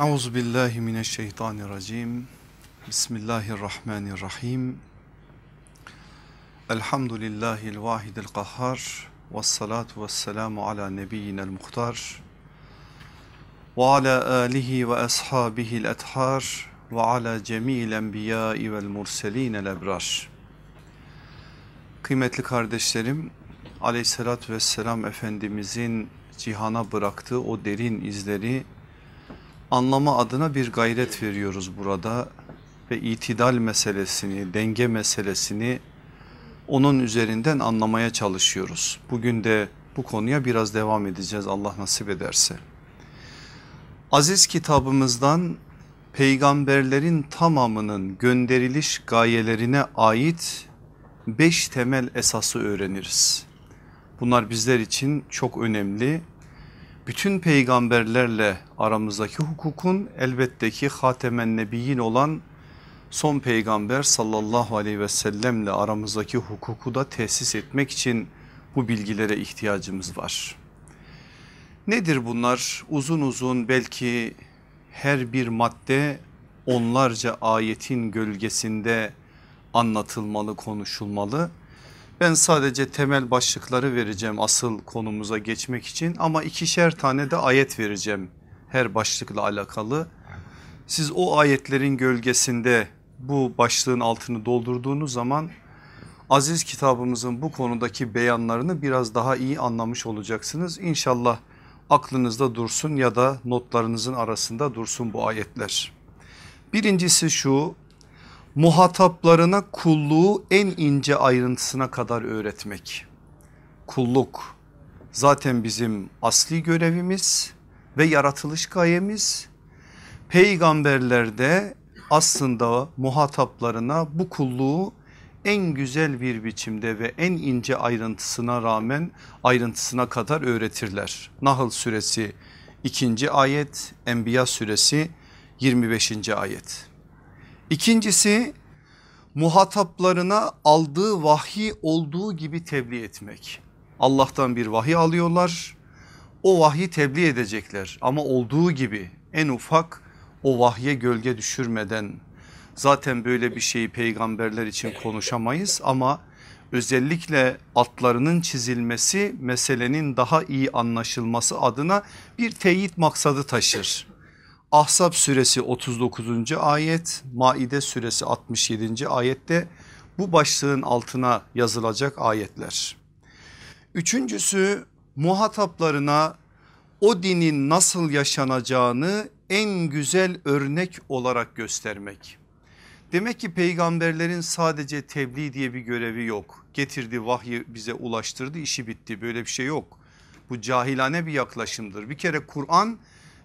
Euzu billahi mineşşeytanirracim. Bismillahirrahmanirrahim. Elhamdülillahil vahidil kahhar. Ve salatu ve selamu ala nebiyyinel muhtar. Ve ala alihi ve ashabihil ethar. Ve ala cemil enbiyai vel murselinel ebrar. Kıymetli kardeşlerim aleyhissalatü vesselam Efendimizin cihana bıraktığı o derin izleri anlama adına bir gayret veriyoruz burada ve itidal meselesini, denge meselesini onun üzerinden anlamaya çalışıyoruz. Bugün de bu konuya biraz devam edeceğiz Allah nasip ederse. Aziz kitabımızdan peygamberlerin tamamının gönderiliş gayelerine ait beş temel esası öğreniriz. Bunlar bizler için çok önemli bütün peygamberlerle aramızdaki hukukun elbette ki hatemen nebiyyin olan son peygamber sallallahu aleyhi ve sellemle aramızdaki hukuku da tesis etmek için bu bilgilere ihtiyacımız var. Nedir bunlar? Uzun uzun belki her bir madde onlarca ayetin gölgesinde anlatılmalı, konuşulmalı. Ben sadece temel başlıkları vereceğim asıl konumuza geçmek için ama ikişer tane de ayet vereceğim her başlıkla alakalı. Siz o ayetlerin gölgesinde bu başlığın altını doldurduğunuz zaman aziz kitabımızın bu konudaki beyanlarını biraz daha iyi anlamış olacaksınız. İnşallah aklınızda dursun ya da notlarınızın arasında dursun bu ayetler. Birincisi şu muhataplarına kulluğu en ince ayrıntısına kadar öğretmek. Kulluk zaten bizim asli görevimiz ve yaratılış gayemiz. Peygamberler de aslında muhataplarına bu kulluğu en güzel bir biçimde ve en ince ayrıntısına rağmen ayrıntısına kadar öğretirler. Nahl suresi 2. ayet, Enbiya suresi 25. ayet. İkincisi muhataplarına aldığı vahiy olduğu gibi tebliğ etmek. Allah'tan bir vahiy alıyorlar o vahyi tebliğ edecekler ama olduğu gibi en ufak o vahye gölge düşürmeden zaten böyle bir şeyi peygamberler için konuşamayız ama özellikle altlarının çizilmesi meselenin daha iyi anlaşılması adına bir teyit maksadı taşır. Ahzab suresi 39. ayet, Maide suresi 67. ayette bu başlığın altına yazılacak ayetler. Üçüncüsü muhataplarına o dinin nasıl yaşanacağını en güzel örnek olarak göstermek. Demek ki peygamberlerin sadece tebliğ diye bir görevi yok. Getirdi vahyi bize ulaştırdı işi bitti böyle bir şey yok. Bu cahilane bir yaklaşımdır. Bir kere Kur'an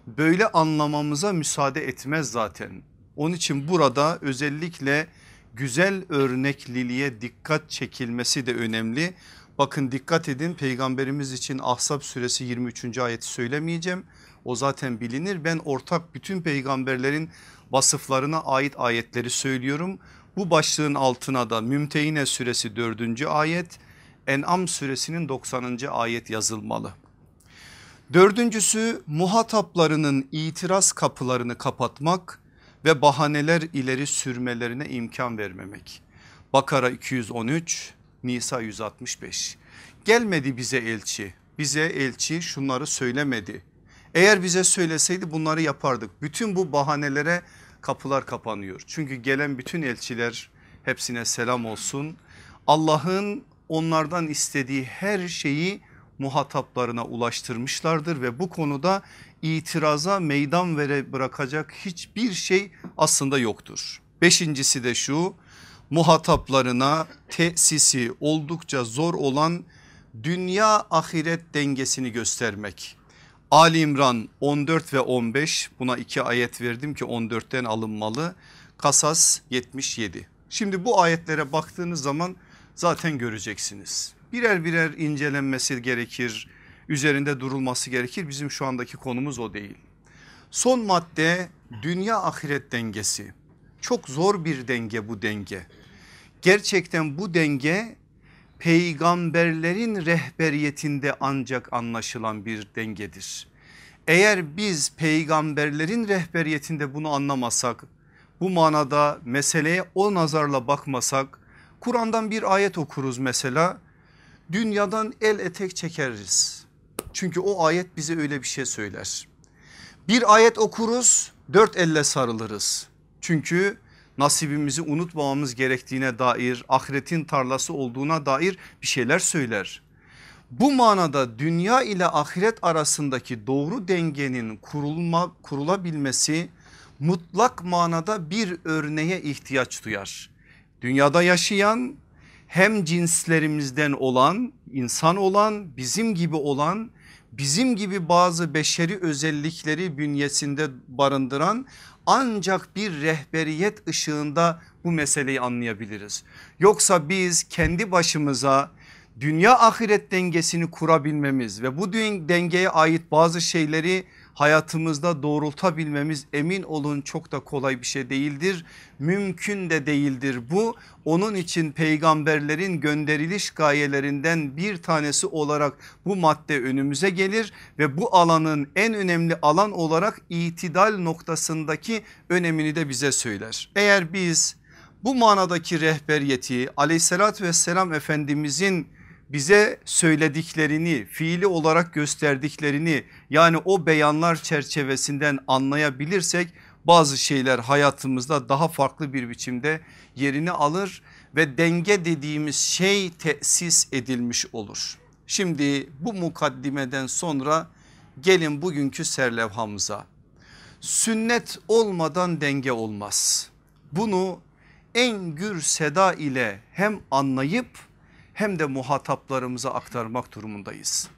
böyle anlamamıza müsaade etmez zaten. Onun için burada özellikle güzel örnekliliğe dikkat çekilmesi de önemli. Bakın dikkat edin peygamberimiz için Ahzab suresi 23. ayeti söylemeyeceğim. O zaten bilinir. Ben ortak bütün peygamberlerin vasıflarına ait ayetleri söylüyorum. Bu başlığın altına da Mümtehine suresi 4. ayet, En'am suresinin 90. ayet yazılmalı. Dördüncüsü muhataplarının itiraz kapılarını kapatmak ve bahaneler ileri sürmelerine imkan vermemek. Bakara 213, Nisa 165. Gelmedi bize elçi. Bize elçi şunları söylemedi. Eğer bize söyleseydi bunları yapardık. Bütün bu bahanelere kapılar kapanıyor. Çünkü gelen bütün elçiler hepsine selam olsun. Allah'ın onlardan istediği her şeyi muhataplarına ulaştırmışlardır ve bu konuda itiraza meydan vere bırakacak hiçbir şey aslında yoktur. Beşincisi de şu muhataplarına tesisi oldukça zor olan dünya ahiret dengesini göstermek. Ali İmran 14 ve 15 buna iki ayet verdim ki 14'ten alınmalı. Kasas 77. Şimdi bu ayetlere baktığınız zaman zaten göreceksiniz birer birer incelenmesi gerekir. Üzerinde durulması gerekir. Bizim şu andaki konumuz o değil. Son madde dünya ahiret dengesi. Çok zor bir denge bu denge. Gerçekten bu denge peygamberlerin rehberiyetinde ancak anlaşılan bir dengedir. Eğer biz peygamberlerin rehberiyetinde bunu anlamasak bu manada meseleye o nazarla bakmasak Kur'an'dan bir ayet okuruz mesela dünyadan el etek çekeriz. Çünkü o ayet bize öyle bir şey söyler. Bir ayet okuruz dört elle sarılırız. Çünkü nasibimizi unutmamamız gerektiğine dair ahiretin tarlası olduğuna dair bir şeyler söyler. Bu manada dünya ile ahiret arasındaki doğru dengenin kurulma, kurulabilmesi mutlak manada bir örneğe ihtiyaç duyar. Dünyada yaşayan hem cinslerimizden olan insan olan bizim gibi olan bizim gibi bazı beşeri özellikleri bünyesinde barındıran ancak bir rehberiyet ışığında bu meseleyi anlayabiliriz. Yoksa biz kendi başımıza dünya ahiret dengesini kurabilmemiz ve bu dengeye ait bazı şeyleri hayatımızda doğrultabilmemiz emin olun çok da kolay bir şey değildir. Mümkün de değildir bu. Onun için peygamberlerin gönderiliş gayelerinden bir tanesi olarak bu madde önümüze gelir ve bu alanın en önemli alan olarak itidal noktasındaki önemini de bize söyler. Eğer biz bu manadaki rehberiyeti aleyhissalatü vesselam efendimizin bize söylediklerini fiili olarak gösterdiklerini yani o beyanlar çerçevesinden anlayabilirsek bazı şeyler hayatımızda daha farklı bir biçimde yerini alır ve denge dediğimiz şey tesis edilmiş olur. Şimdi bu mukaddimeden sonra gelin bugünkü serlevhamıza. Sünnet olmadan denge olmaz. Bunu en gür seda ile hem anlayıp hem de muhataplarımıza aktarmak durumundayız.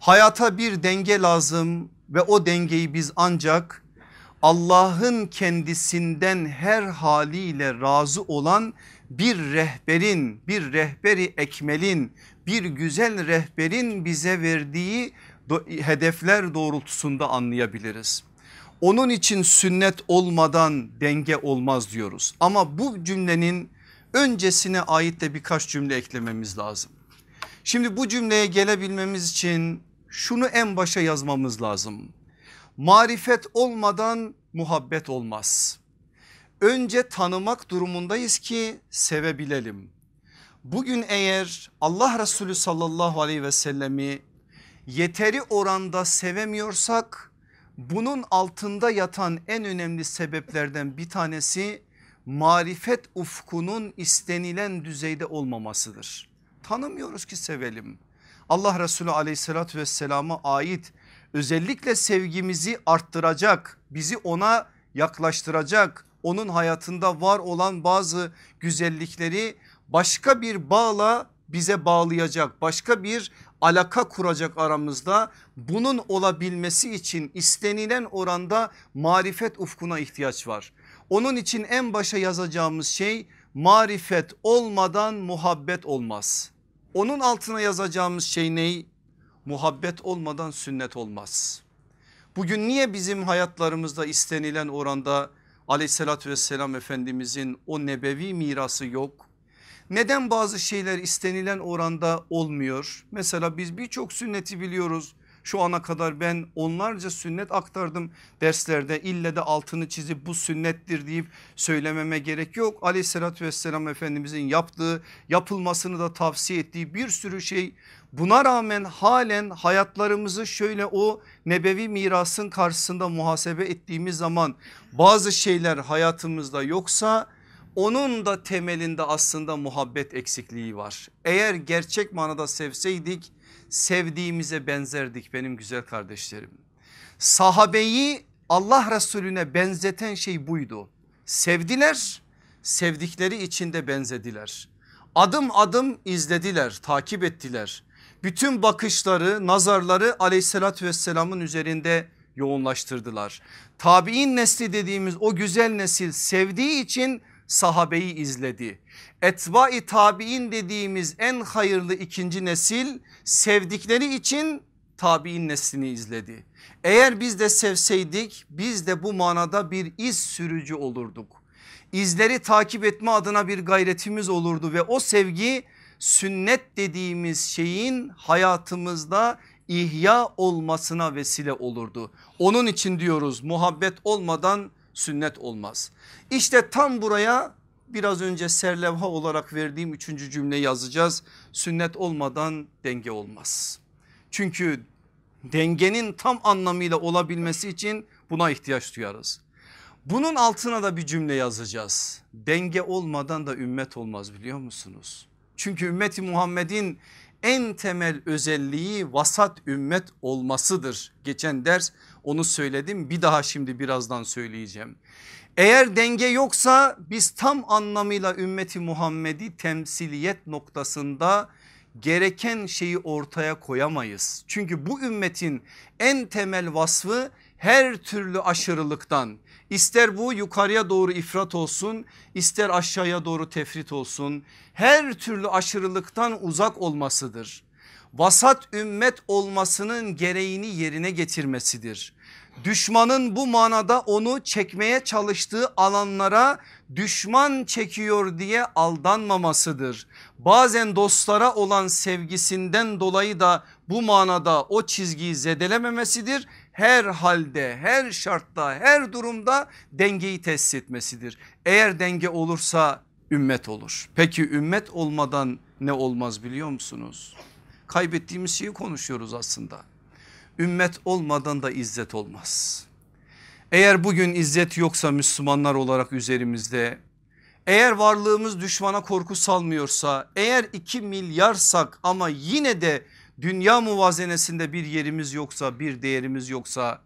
Hayata bir denge lazım ve o dengeyi biz ancak Allah'ın kendisinden her haliyle razı olan bir rehberin bir rehberi ekmelin bir güzel rehberin bize verdiği hedefler doğrultusunda anlayabiliriz. Onun için sünnet olmadan denge olmaz diyoruz. Ama bu cümlenin öncesine ait de birkaç cümle eklememiz lazım. Şimdi bu cümleye gelebilmemiz için şunu en başa yazmamız lazım. Marifet olmadan muhabbet olmaz. Önce tanımak durumundayız ki sevebilelim. Bugün eğer Allah Resulü sallallahu aleyhi ve sellemi yeteri oranda sevemiyorsak bunun altında yatan en önemli sebeplerden bir tanesi marifet ufkunun istenilen düzeyde olmamasıdır. Tanımıyoruz ki sevelim. Allah Resulü aleyhissalatü vesselama ait özellikle sevgimizi arttıracak bizi ona yaklaştıracak onun hayatında var olan bazı güzellikleri başka bir bağla bize bağlayacak başka bir alaka kuracak aramızda bunun olabilmesi için istenilen oranda marifet ufkuna ihtiyaç var. Onun için en başa yazacağımız şey marifet olmadan muhabbet olmaz. Onun altına yazacağımız şey ne? Muhabbet olmadan sünnet olmaz. Bugün niye bizim hayatlarımızda istenilen oranda aleyhissalatü vesselam efendimizin o nebevi mirası yok? Neden bazı şeyler istenilen oranda olmuyor? Mesela biz birçok sünneti biliyoruz. Şu ana kadar ben onlarca sünnet aktardım derslerde ille de altını çizip bu sünnettir deyip söylememe gerek yok. Aleyhissalatü vesselam Efendimizin yaptığı yapılmasını da tavsiye ettiği bir sürü şey buna rağmen halen hayatlarımızı şöyle o nebevi mirasın karşısında muhasebe ettiğimiz zaman bazı şeyler hayatımızda yoksa onun da temelinde aslında muhabbet eksikliği var. Eğer gerçek manada sevseydik sevdiğimize benzerdik benim güzel kardeşlerim. Sahabeyi Allah Resulüne benzeten şey buydu. Sevdiler, sevdikleri içinde benzediler. Adım adım izlediler, takip ettiler. Bütün bakışları, nazarları aleyhissalatü vesselamın üzerinde yoğunlaştırdılar. Tabi'in nesli dediğimiz o güzel nesil sevdiği için sahabeyi izledi. Etba-i tabi'in dediğimiz en hayırlı ikinci nesil sevdikleri için tabi'in neslini izledi. Eğer biz de sevseydik biz de bu manada bir iz sürücü olurduk. İzleri takip etme adına bir gayretimiz olurdu ve o sevgi sünnet dediğimiz şeyin hayatımızda ihya olmasına vesile olurdu. Onun için diyoruz muhabbet olmadan sünnet olmaz. İşte tam buraya biraz önce serlevha olarak verdiğim üçüncü cümle yazacağız. Sünnet olmadan denge olmaz. Çünkü dengenin tam anlamıyla olabilmesi için buna ihtiyaç duyarız. Bunun altına da bir cümle yazacağız. Denge olmadan da ümmet olmaz biliyor musunuz? Çünkü ümmeti Muhammed'in en temel özelliği vasat ümmet olmasıdır. Geçen ders onu söyledim bir daha şimdi birazdan söyleyeceğim. Eğer denge yoksa biz tam anlamıyla ümmeti Muhammed'i temsiliyet noktasında gereken şeyi ortaya koyamayız. Çünkü bu ümmetin en temel vasfı her türlü aşırılıktan ister bu yukarıya doğru ifrat olsun ister aşağıya doğru tefrit olsun her türlü aşırılıktan uzak olmasıdır. Vasat ümmet olmasının gereğini yerine getirmesidir. Düşmanın bu manada onu çekmeye çalıştığı alanlara düşman çekiyor diye aldanmamasıdır. Bazen dostlara olan sevgisinden dolayı da bu manada o çizgiyi zedelememesidir. Her halde, her şartta, her durumda dengeyi tesis etmesidir. Eğer denge olursa ümmet olur. Peki ümmet olmadan ne olmaz biliyor musunuz? Kaybettiğimiz şeyi konuşuyoruz aslında. Ümmet olmadan da izzet olmaz. Eğer bugün izzet yoksa Müslümanlar olarak üzerimizde eğer varlığımız düşmana korku salmıyorsa eğer 2 milyarsak ama yine de dünya muvazenesinde bir yerimiz yoksa bir değerimiz yoksa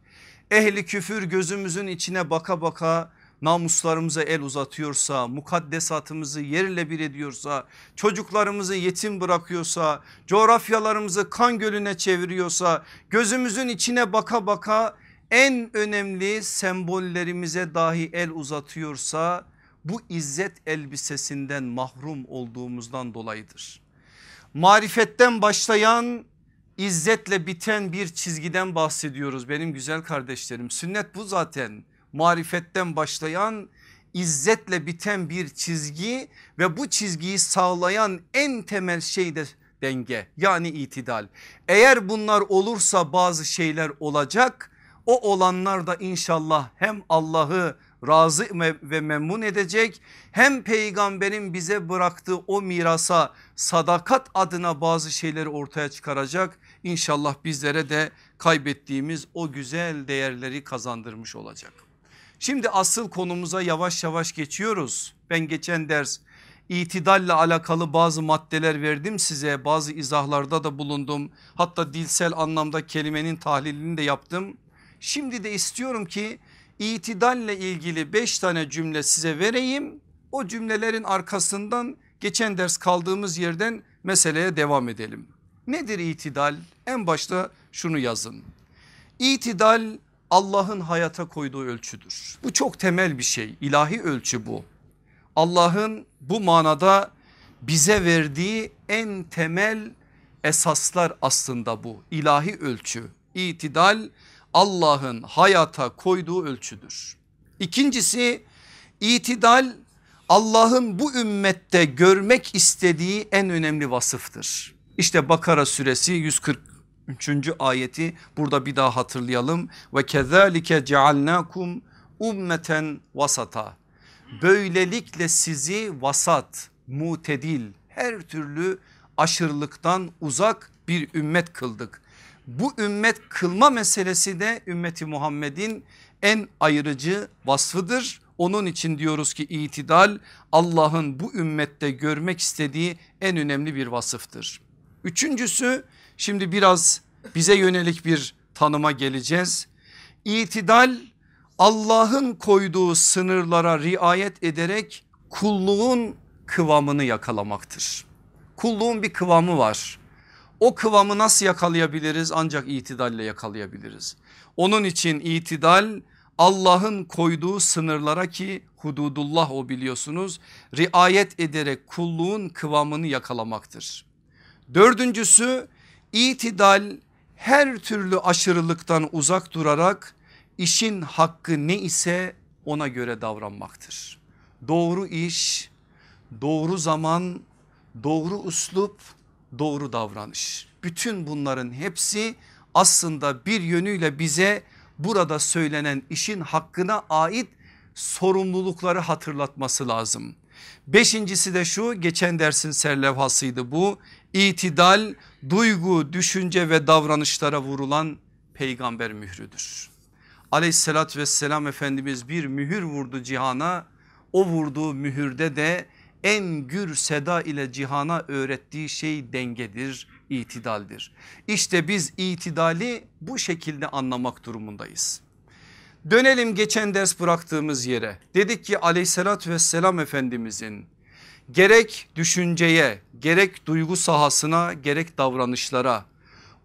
ehli küfür gözümüzün içine baka baka namuslarımıza el uzatıyorsa, mukaddesatımızı yerle bir ediyorsa, çocuklarımızı yetim bırakıyorsa, coğrafyalarımızı kan gölüne çeviriyorsa, gözümüzün içine baka baka en önemli sembollerimize dahi el uzatıyorsa bu izzet elbisesinden mahrum olduğumuzdan dolayıdır. Marifetten başlayan izzetle biten bir çizgiden bahsediyoruz benim güzel kardeşlerim. Sünnet bu zaten marifetten başlayan izzetle biten bir çizgi ve bu çizgiyi sağlayan en temel şey de denge yani itidal. Eğer bunlar olursa bazı şeyler olacak o olanlar da inşallah hem Allah'ı razı ve memnun edecek hem peygamberin bize bıraktığı o mirasa sadakat adına bazı şeyleri ortaya çıkaracak. İnşallah bizlere de kaybettiğimiz o güzel değerleri kazandırmış olacak. Şimdi asıl konumuza yavaş yavaş geçiyoruz. Ben geçen ders itidalle alakalı bazı maddeler verdim size bazı izahlarda da bulundum. Hatta dilsel anlamda kelimenin tahlilini de yaptım. Şimdi de istiyorum ki itidalle ilgili 5 tane cümle size vereyim. O cümlelerin arkasından geçen ders kaldığımız yerden meseleye devam edelim. Nedir itidal? En başta şunu yazın. İtidal Allah'ın hayata koyduğu ölçüdür. Bu çok temel bir şey ilahi ölçü bu. Allah'ın bu manada bize verdiği en temel esaslar aslında bu ilahi ölçü. İtidal Allah'ın hayata koyduğu ölçüdür. İkincisi itidal Allah'ın bu ümmette görmek istediği en önemli vasıftır. İşte Bakara suresi 140 Üçüncü ayeti burada bir daha hatırlayalım. Ve kezalike cealnakum ummeten vasata. Böylelikle sizi vasat, mutedil, her türlü aşırılıktan uzak bir ümmet kıldık. Bu ümmet kılma meselesi de ümmeti Muhammed'in en ayırıcı vasfıdır. Onun için diyoruz ki itidal Allah'ın bu ümmette görmek istediği en önemli bir vasıftır. Üçüncüsü Şimdi biraz bize yönelik bir tanıma geleceğiz. İtidal Allah'ın koyduğu sınırlara riayet ederek kulluğun kıvamını yakalamaktır. Kulluğun bir kıvamı var. O kıvamı nasıl yakalayabiliriz? Ancak itidalle yakalayabiliriz. Onun için itidal Allah'ın koyduğu sınırlara ki hududullah o biliyorsunuz riayet ederek kulluğun kıvamını yakalamaktır. Dördüncüsü İtidal her türlü aşırılıktan uzak durarak işin hakkı ne ise ona göre davranmaktır. Doğru iş, doğru zaman, doğru uslup, doğru davranış. Bütün bunların hepsi aslında bir yönüyle bize burada söylenen işin hakkına ait sorumlulukları hatırlatması lazım. Beşincisi de şu geçen dersin serlevhasıydı bu itidal duygu düşünce ve davranışlara vurulan peygamber mührüdür. Aleyhissalatü vesselam Efendimiz bir mühür vurdu cihana o vurduğu mühürde de en gür seda ile cihana öğrettiği şey dengedir, itidaldir. İşte biz itidali bu şekilde anlamak durumundayız. Dönelim geçen ders bıraktığımız yere. Dedik ki aleyhissalatü vesselam efendimizin gerek düşünceye gerek duygu sahasına gerek davranışlara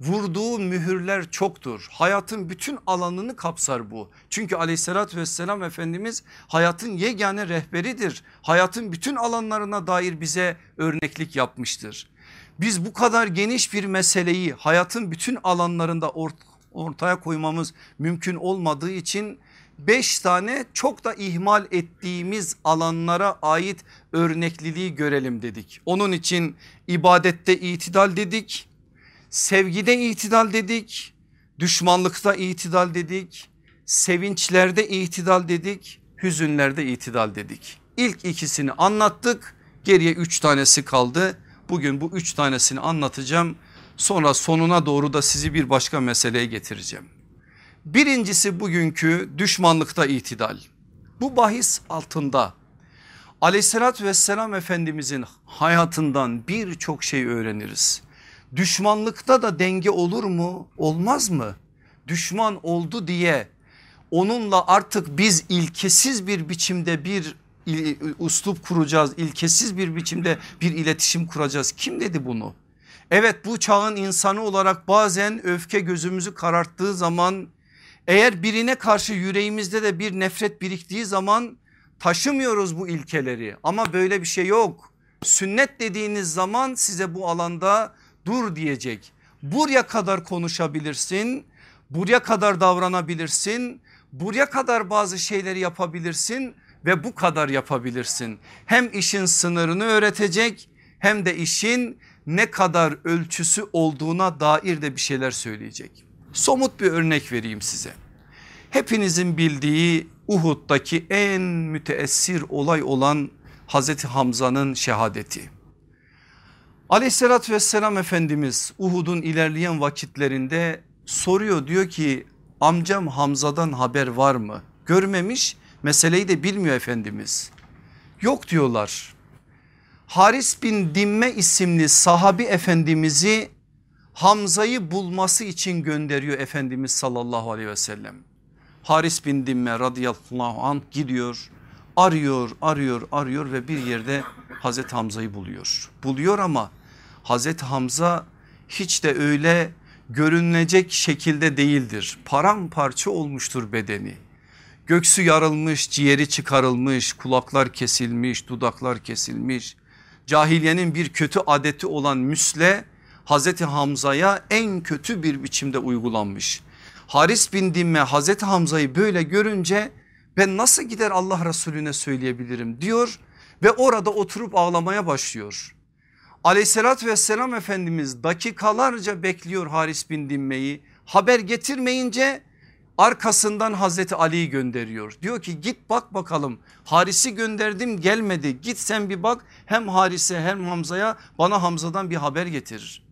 vurduğu mühürler çoktur. Hayatın bütün alanını kapsar bu. Çünkü aleyhissalatü vesselam Efendimiz hayatın yegane rehberidir. Hayatın bütün alanlarına dair bize örneklik yapmıştır. Biz bu kadar geniş bir meseleyi hayatın bütün alanlarında ort ortaya koymamız mümkün olmadığı için beş tane çok da ihmal ettiğimiz alanlara ait örnekliliği görelim dedik. Onun için ibadette itidal dedik Sevgide itidal dedik, düşmanlıkta itidal dedik, sevinçlerde itidal dedik, hüzünlerde itidal dedik. İlk ikisini anlattık geriye üç tanesi kaldı. Bugün bu üç tanesini anlatacağım sonra sonuna doğru da sizi bir başka meseleye getireceğim. Birincisi bugünkü düşmanlıkta itidal. Bu bahis altında aleyhissalatü vesselam efendimizin hayatından birçok şey öğreniriz. Düşmanlıkta da denge olur mu? Olmaz mı? Düşman oldu diye onunla artık biz ilkesiz bir biçimde bir uslup kuracağız. ilkesiz bir biçimde bir iletişim kuracağız. Kim dedi bunu? Evet bu çağın insanı olarak bazen öfke gözümüzü kararttığı zaman eğer birine karşı yüreğimizde de bir nefret biriktiği zaman taşımıyoruz bu ilkeleri ama böyle bir şey yok. Sünnet dediğiniz zaman size bu alanda dur diyecek. Buraya kadar konuşabilirsin, buraya kadar davranabilirsin, buraya kadar bazı şeyleri yapabilirsin ve bu kadar yapabilirsin. Hem işin sınırını öğretecek hem de işin ne kadar ölçüsü olduğuna dair de bir şeyler söyleyecek. Somut bir örnek vereyim size. Hepinizin bildiği Uhud'daki en müteessir olay olan Hazreti Hamza'nın şehadeti. Aleyhissalatü vesselam Efendimiz Uhud'un ilerleyen vakitlerinde soruyor diyor ki amcam Hamza'dan haber var mı? Görmemiş meseleyi de bilmiyor Efendimiz. Yok diyorlar. Haris bin Dimme isimli sahabi efendimizi Hamza'yı bulması için gönderiyor Efendimiz sallallahu aleyhi ve sellem. Haris bin Dimme radıyallahu anh gidiyor arıyor arıyor arıyor ve bir yerde Hazreti Hamza'yı buluyor. Buluyor ama Hazreti Hamza hiç de öyle görünecek şekilde değildir. Paramparça olmuştur bedeni. Göksü yarılmış, ciğeri çıkarılmış, kulaklar kesilmiş, dudaklar kesilmiş. Cahiliyenin bir kötü adeti olan müsle Hazreti Hamza'ya en kötü bir biçimde uygulanmış. Haris bin Dimme Hazreti Hamza'yı böyle görünce ben nasıl gider Allah Resulüne söyleyebilirim diyor ve orada oturup ağlamaya başlıyor. Aleyhissalatü vesselam Efendimiz dakikalarca bekliyor Haris bin Dimme'yi haber getirmeyince arkasından Hazreti Ali'yi gönderiyor. Diyor ki git bak bakalım Haris'i gönderdim gelmedi git sen bir bak hem Haris'e hem Hamza'ya bana Hamza'dan bir haber getir.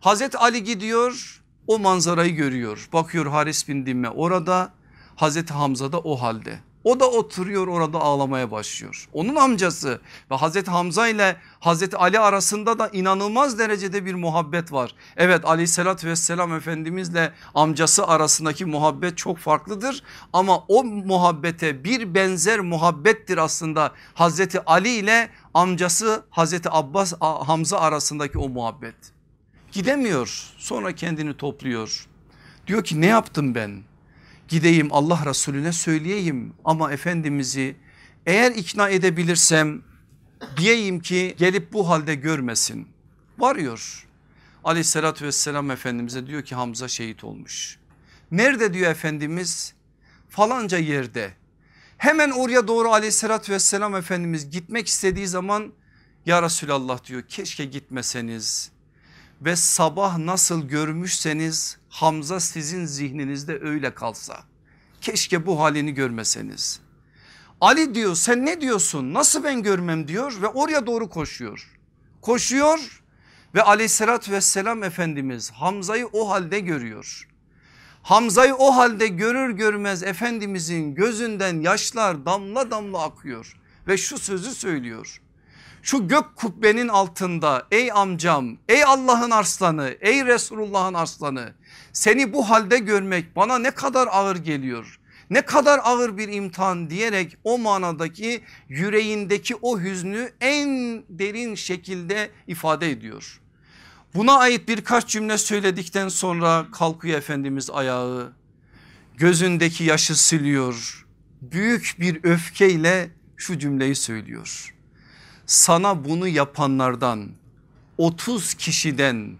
Hazreti Ali gidiyor o manzarayı görüyor bakıyor Haris bin Dimme orada Hazreti Hamza da o halde. O da oturuyor orada ağlamaya başlıyor. Onun amcası ve Hazreti Hamza ile Hazreti Ali arasında da inanılmaz derecede bir muhabbet var. Evet aleyhissalatü vesselam efendimizle amcası arasındaki muhabbet çok farklıdır. Ama o muhabbete bir benzer muhabbettir aslında Hazreti Ali ile amcası Hazreti Abbas Hamza arasındaki o muhabbet. Gidemiyor sonra kendini topluyor. Diyor ki ne yaptım ben? gideyim Allah Resulüne söyleyeyim ama Efendimiz'i eğer ikna edebilirsem diyeyim ki gelip bu halde görmesin. Varıyor aleyhissalatü vesselam Efendimiz'e diyor ki Hamza şehit olmuş. Nerede diyor Efendimiz? Falanca yerde. Hemen oraya doğru aleyhissalatü vesselam Efendimiz gitmek istediği zaman ya Resulallah diyor keşke gitmeseniz ve sabah nasıl görmüşseniz Hamza sizin zihninizde öyle kalsa. Keşke bu halini görmeseniz. Ali diyor sen ne diyorsun nasıl ben görmem diyor ve oraya doğru koşuyor. Koşuyor ve aleyhissalatü vesselam Efendimiz Hamza'yı o halde görüyor. Hamza'yı o halde görür görmez Efendimizin gözünden yaşlar damla damla akıyor ve şu sözü söylüyor. Şu gök kubbenin altında ey amcam ey Allah'ın arslanı ey Resulullah'ın arslanı seni bu halde görmek bana ne kadar ağır geliyor. Ne kadar ağır bir imtihan diyerek o manadaki yüreğindeki o hüznü en derin şekilde ifade ediyor. Buna ait birkaç cümle söyledikten sonra kalkıyor Efendimiz ayağı gözündeki yaşı siliyor büyük bir öfkeyle şu cümleyi söylüyor. Sana bunu yapanlardan 30 kişiden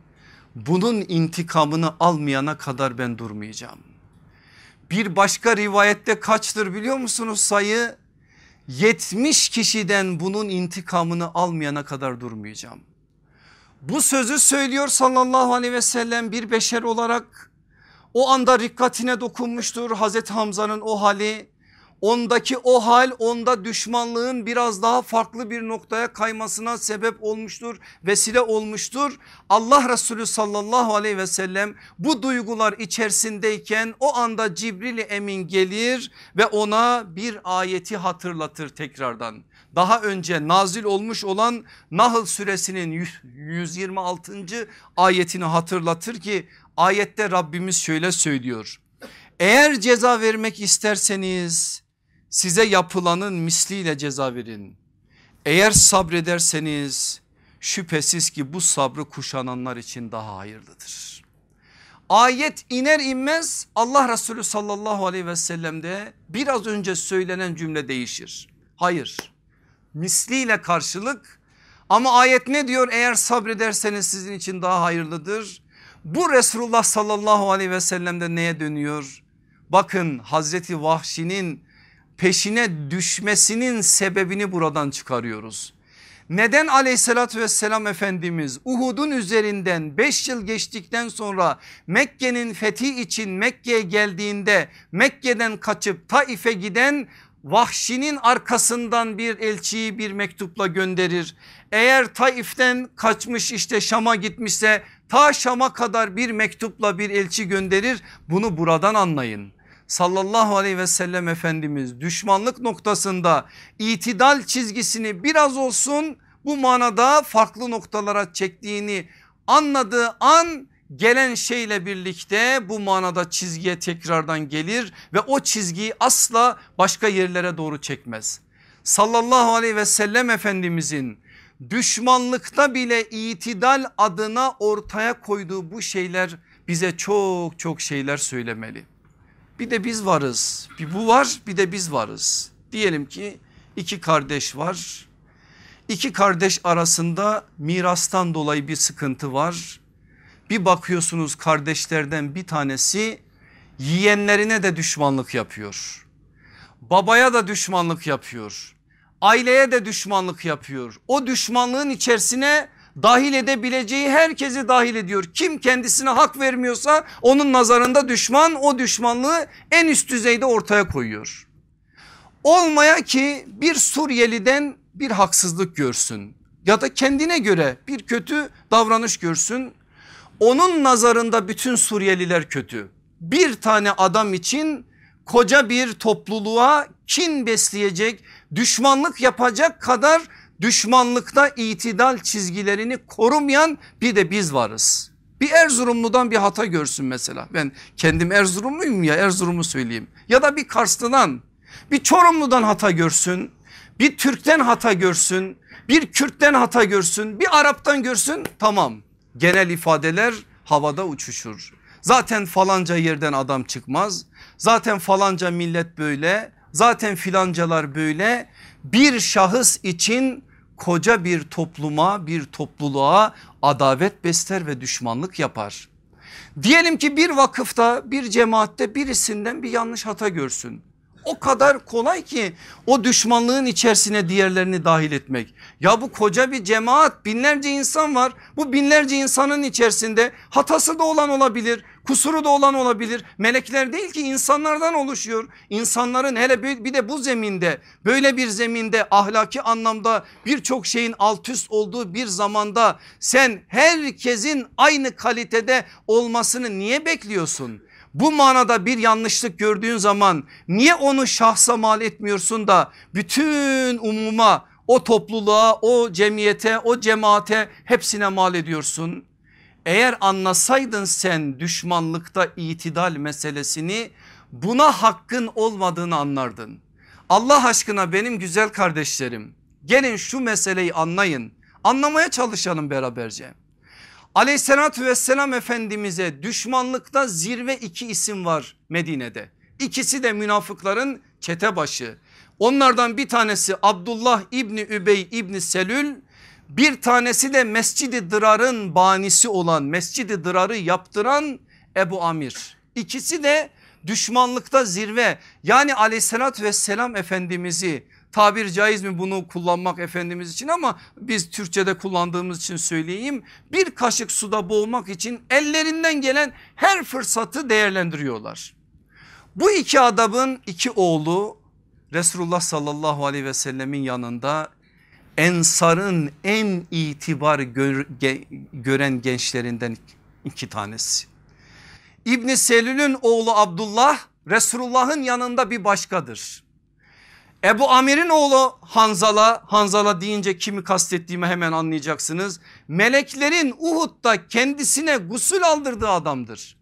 bunun intikamını almayana kadar ben durmayacağım. Bir başka rivayette kaçtır biliyor musunuz sayı? 70 kişiden bunun intikamını almayana kadar durmayacağım. Bu sözü söylüyor sallallahu aleyhi ve sellem bir beşer olarak o anda rikkatine dokunmuştur Hazreti Hamza'nın o hali ondaki o hal onda düşmanlığın biraz daha farklı bir noktaya kaymasına sebep olmuştur vesile olmuştur. Allah Resulü sallallahu aleyhi ve sellem bu duygular içerisindeyken o anda Cibril Emin gelir ve ona bir ayeti hatırlatır tekrardan. Daha önce nazil olmuş olan Nahl suresinin 126. ayetini hatırlatır ki ayette Rabbimiz şöyle söylüyor. Eğer ceza vermek isterseniz size yapılanın misliyle ceza verin. Eğer sabrederseniz şüphesiz ki bu sabrı kuşananlar için daha hayırlıdır. Ayet iner inmez Allah Resulü sallallahu aleyhi ve sellem'de biraz önce söylenen cümle değişir. Hayır misliyle karşılık ama ayet ne diyor eğer sabrederseniz sizin için daha hayırlıdır. Bu Resulullah sallallahu aleyhi ve sellem'de neye dönüyor? Bakın Hazreti Vahşi'nin peşine düşmesinin sebebini buradan çıkarıyoruz. Neden aleyhissalatü vesselam Efendimiz Uhud'un üzerinden 5 yıl geçtikten sonra Mekke'nin fethi için Mekke'ye geldiğinde Mekke'den kaçıp Taif'e giden Vahşi'nin arkasından bir elçiyi bir mektupla gönderir. Eğer Taif'ten kaçmış işte Şam'a gitmişse ta Şam'a kadar bir mektupla bir elçi gönderir. Bunu buradan anlayın sallallahu aleyhi ve sellem Efendimiz düşmanlık noktasında itidal çizgisini biraz olsun bu manada farklı noktalara çektiğini anladığı an gelen şeyle birlikte bu manada çizgiye tekrardan gelir ve o çizgiyi asla başka yerlere doğru çekmez. Sallallahu aleyhi ve sellem Efendimizin düşmanlıkta bile itidal adına ortaya koyduğu bu şeyler bize çok çok şeyler söylemeli. Bir de biz varız. Bir bu var bir de biz varız. Diyelim ki iki kardeş var. İki kardeş arasında mirastan dolayı bir sıkıntı var. Bir bakıyorsunuz kardeşlerden bir tanesi yiyenlerine de düşmanlık yapıyor. Babaya da düşmanlık yapıyor. Aileye de düşmanlık yapıyor. O düşmanlığın içerisine dahil edebileceği herkesi dahil ediyor. Kim kendisine hak vermiyorsa onun nazarında düşman o düşmanlığı en üst düzeyde ortaya koyuyor. Olmaya ki bir Suriyeliden bir haksızlık görsün ya da kendine göre bir kötü davranış görsün. Onun nazarında bütün Suriyeliler kötü. Bir tane adam için koca bir topluluğa kin besleyecek, düşmanlık yapacak kadar düşmanlıkta itidal çizgilerini korumayan bir de biz varız. Bir Erzurumlu'dan bir hata görsün mesela. Ben kendim Erzurumluyum ya Erzurum'u söyleyeyim. Ya da bir Karslı'dan bir Çorumlu'dan hata görsün. Bir Türk'ten hata görsün. Bir Kürt'ten hata görsün. Bir Arap'tan görsün tamam. Genel ifadeler havada uçuşur. Zaten falanca yerden adam çıkmaz. Zaten falanca millet böyle. Zaten filancalar böyle. Bir şahıs için koca bir topluma bir topluluğa adavet besler ve düşmanlık yapar. Diyelim ki bir vakıfta bir cemaatte birisinden bir yanlış hata görsün. O kadar kolay ki o düşmanlığın içerisine diğerlerini dahil etmek. Ya bu koca bir cemaat binlerce insan var. Bu binlerce insanın içerisinde hatası da olan olabilir. Kusuru da olan olabilir. Melekler değil ki insanlardan oluşuyor. İnsanların hele bir de bu zeminde böyle bir zeminde ahlaki anlamda birçok şeyin alt üst olduğu bir zamanda sen herkesin aynı kalitede olmasını niye bekliyorsun? Bu manada bir yanlışlık gördüğün zaman niye onu şahsa mal etmiyorsun da bütün umuma o topluluğa o cemiyete o cemaate hepsine mal ediyorsun? Eğer anlasaydın sen düşmanlıkta itidal meselesini buna hakkın olmadığını anlardın. Allah aşkına benim güzel kardeşlerim gelin şu meseleyi anlayın anlamaya çalışalım beraberce. Aleyhissalatü vesselam Efendimiz'e düşmanlıkta zirve iki isim var Medine'de. İkisi de münafıkların çete başı. Onlardan bir tanesi Abdullah İbni Übey İbni Selül bir tanesi de Mescid-i Dırar'ın banisi olan Mescid-i Dırar'ı yaptıran Ebu Amir. İkisi de düşmanlıkta zirve yani aleyhissalatü vesselam Efendimiz'i tabir caiz mi bunu kullanmak Efendimiz için ama biz Türkçe'de kullandığımız için söyleyeyim. Bir kaşık suda boğmak için ellerinden gelen her fırsatı değerlendiriyorlar. Bu iki adamın iki oğlu Resulullah sallallahu aleyhi ve sellemin yanında Ensar'ın en itibar gör, gören gençlerinden iki tanesi. İbni Selül'ün oğlu Abdullah Resulullah'ın yanında bir başkadır. Ebu Amir'in oğlu Hanzala, Hanzala deyince kimi kastettiğimi hemen anlayacaksınız. Meleklerin Uhud'da kendisine gusül aldırdığı adamdır.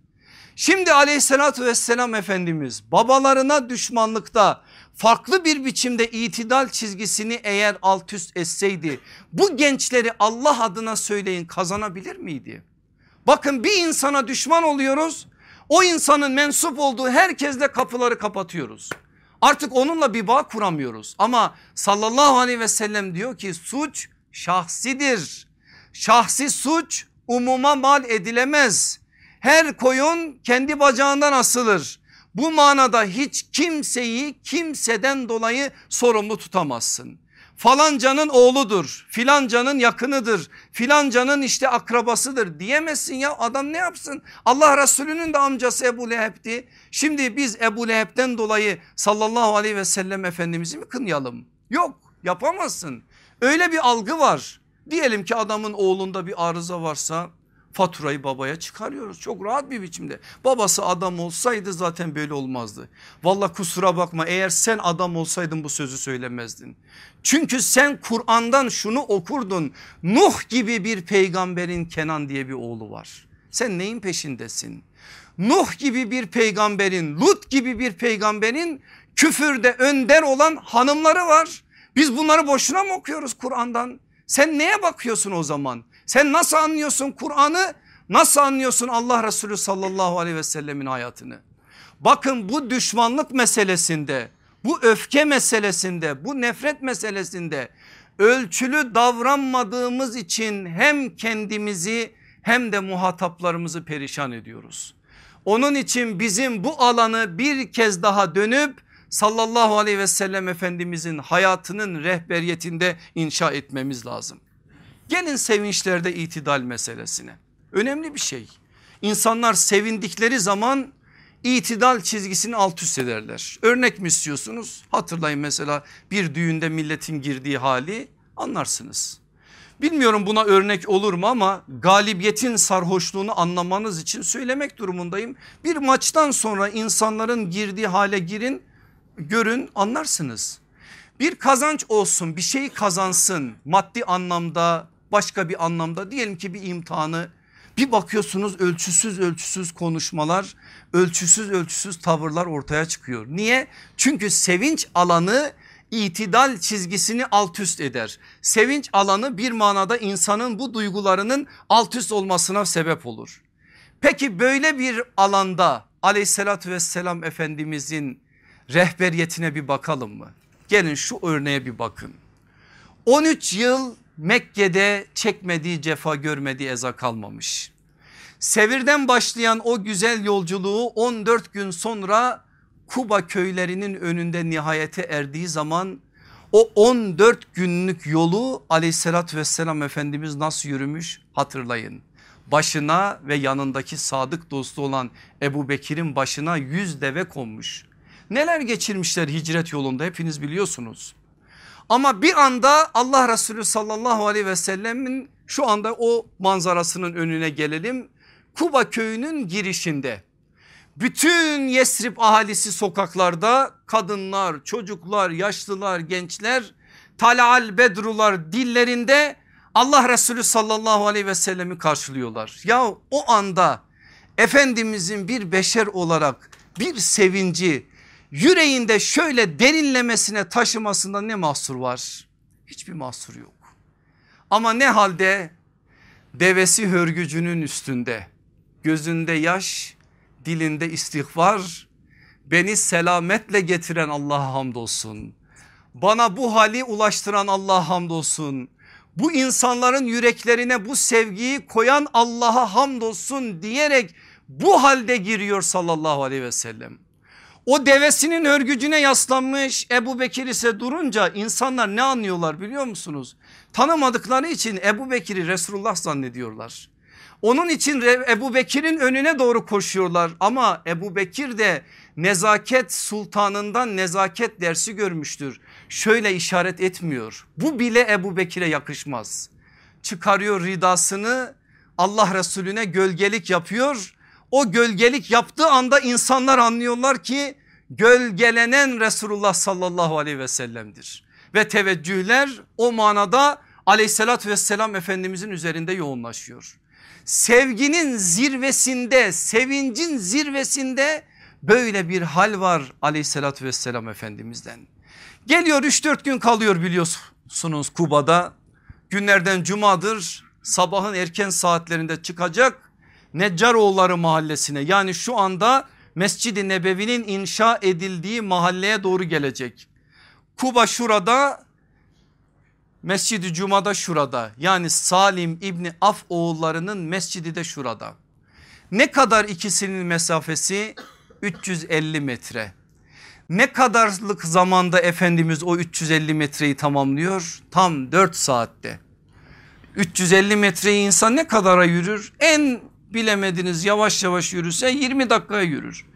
Şimdi aleyhissalatü vesselam Efendimiz babalarına düşmanlıkta farklı bir biçimde itidal çizgisini eğer alt üst etseydi bu gençleri Allah adına söyleyin kazanabilir miydi? Bakın bir insana düşman oluyoruz o insanın mensup olduğu herkesle kapıları kapatıyoruz. Artık onunla bir bağ kuramıyoruz ama sallallahu aleyhi ve sellem diyor ki suç şahsidir. Şahsi suç umuma mal edilemez. Her koyun kendi bacağından asılır. Bu manada hiç kimseyi kimseden dolayı sorumlu tutamazsın. Falancanın oğludur, filancanın yakınıdır, filancanın işte akrabasıdır diyemezsin ya adam ne yapsın? Allah Resulü'nün de amcası Ebu Leheb'ti. Şimdi biz Ebu Leheb'den dolayı sallallahu aleyhi ve sellem Efendimiz'i mi kınayalım? Yok yapamazsın. Öyle bir algı var. Diyelim ki adamın oğlunda bir arıza varsa faturayı babaya çıkarıyoruz çok rahat bir biçimde. Babası adam olsaydı zaten böyle olmazdı. Valla kusura bakma eğer sen adam olsaydın bu sözü söylemezdin. Çünkü sen Kur'an'dan şunu okurdun. Nuh gibi bir peygamberin Kenan diye bir oğlu var. Sen neyin peşindesin? Nuh gibi bir peygamberin, Lut gibi bir peygamberin küfürde önder olan hanımları var. Biz bunları boşuna mı okuyoruz Kur'an'dan? Sen neye bakıyorsun o zaman? Sen nasıl anlıyorsun Kur'an'ı? Nasıl anlıyorsun Allah Resulü sallallahu aleyhi ve sellemin hayatını? Bakın bu düşmanlık meselesinde, bu öfke meselesinde, bu nefret meselesinde ölçülü davranmadığımız için hem kendimizi hem de muhataplarımızı perişan ediyoruz. Onun için bizim bu alanı bir kez daha dönüp sallallahu aleyhi ve sellem efendimizin hayatının rehberiyetinde inşa etmemiz lazım. Gelin sevinçlerde itidal meselesine. Önemli bir şey. İnsanlar sevindikleri zaman itidal çizgisini alt üst ederler. Örnek mi istiyorsunuz? Hatırlayın mesela bir düğünde milletin girdiği hali anlarsınız. Bilmiyorum buna örnek olur mu ama galibiyetin sarhoşluğunu anlamanız için söylemek durumundayım. Bir maçtan sonra insanların girdiği hale girin görün anlarsınız. Bir kazanç olsun bir şey kazansın maddi anlamda başka bir anlamda diyelim ki bir imtihanı bir bakıyorsunuz ölçüsüz ölçüsüz konuşmalar ölçüsüz ölçüsüz tavırlar ortaya çıkıyor. Niye? Çünkü sevinç alanı itidal çizgisini alt üst eder. Sevinç alanı bir manada insanın bu duygularının alt üst olmasına sebep olur. Peki böyle bir alanda aleyhissalatü vesselam efendimizin rehberiyetine bir bakalım mı? Gelin şu örneğe bir bakın. 13 yıl Mekke'de çekmediği cefa görmediği eza kalmamış. Sevir'den başlayan o güzel yolculuğu 14 gün sonra Kuba köylerinin önünde nihayete erdiği zaman o 14 günlük yolu aleyhissalatü vesselam Efendimiz nasıl yürümüş hatırlayın. başına ve yanındaki sadık dostu olan Ebu Bekir'in başına yüz deve konmuş. Neler geçirmişler hicret yolunda hepiniz biliyorsunuz. Ama bir anda Allah Resulü sallallahu aleyhi ve sellemin şu anda o manzarasının önüne gelelim. Kuba köyünün girişinde bütün Yesrib ahalisi sokaklarda kadınlar, çocuklar, yaşlılar, gençler talal bedrular dillerinde Allah Resulü sallallahu aleyhi ve sellemi karşılıyorlar. Ya o anda Efendimizin bir beşer olarak bir sevinci yüreğinde şöyle derinlemesine taşımasında ne mahsur var? Hiçbir mahsur yok. Ama ne halde devesi hörgücünün üstünde gözünde yaş dilinde istihbar beni selametle getiren Allah'a hamdolsun. Bana bu hali ulaştıran Allah'a hamdolsun. Bu insanların yüreklerine bu sevgiyi koyan Allah'a hamdolsun diyerek bu halde giriyor sallallahu aleyhi ve sellem. O devesinin örgücüne yaslanmış Ebu Bekir ise durunca insanlar ne anlıyorlar biliyor musunuz? Tanımadıkları için Ebu Bekir'i Resulullah zannediyorlar. Onun için Ebu Bekir'in önüne doğru koşuyorlar ama Ebu Bekir de nezaket sultanından nezaket dersi görmüştür. Şöyle işaret etmiyor bu bile Ebu Bekir'e yakışmaz. Çıkarıyor ridasını Allah Resulüne gölgelik yapıyor. O gölgelik yaptığı anda insanlar anlıyorlar ki gölgelenen Resulullah sallallahu aleyhi ve sellem'dir. Ve teveccühler o manada aleyhissalatü vesselam Efendimizin üzerinde yoğunlaşıyor sevginin zirvesinde sevincin zirvesinde böyle bir hal var aleyhissalatü vesselam efendimizden. Geliyor 3-4 gün kalıyor biliyorsunuz Kuba'da günlerden cumadır sabahın erken saatlerinde çıkacak Neccaroğulları mahallesine yani şu anda Mescid-i Nebevi'nin inşa edildiği mahalleye doğru gelecek. Kuba şurada Mescidi Cuma'da şurada yani Salim İbni Af oğullarının mescidi de şurada. Ne kadar ikisinin mesafesi 350 metre. Ne kadarlık zamanda Efendimiz o 350 metreyi tamamlıyor? Tam 4 saatte. 350 metreyi insan ne kadara yürür? En bilemediniz yavaş yavaş yürüse 20 dakikaya yürür.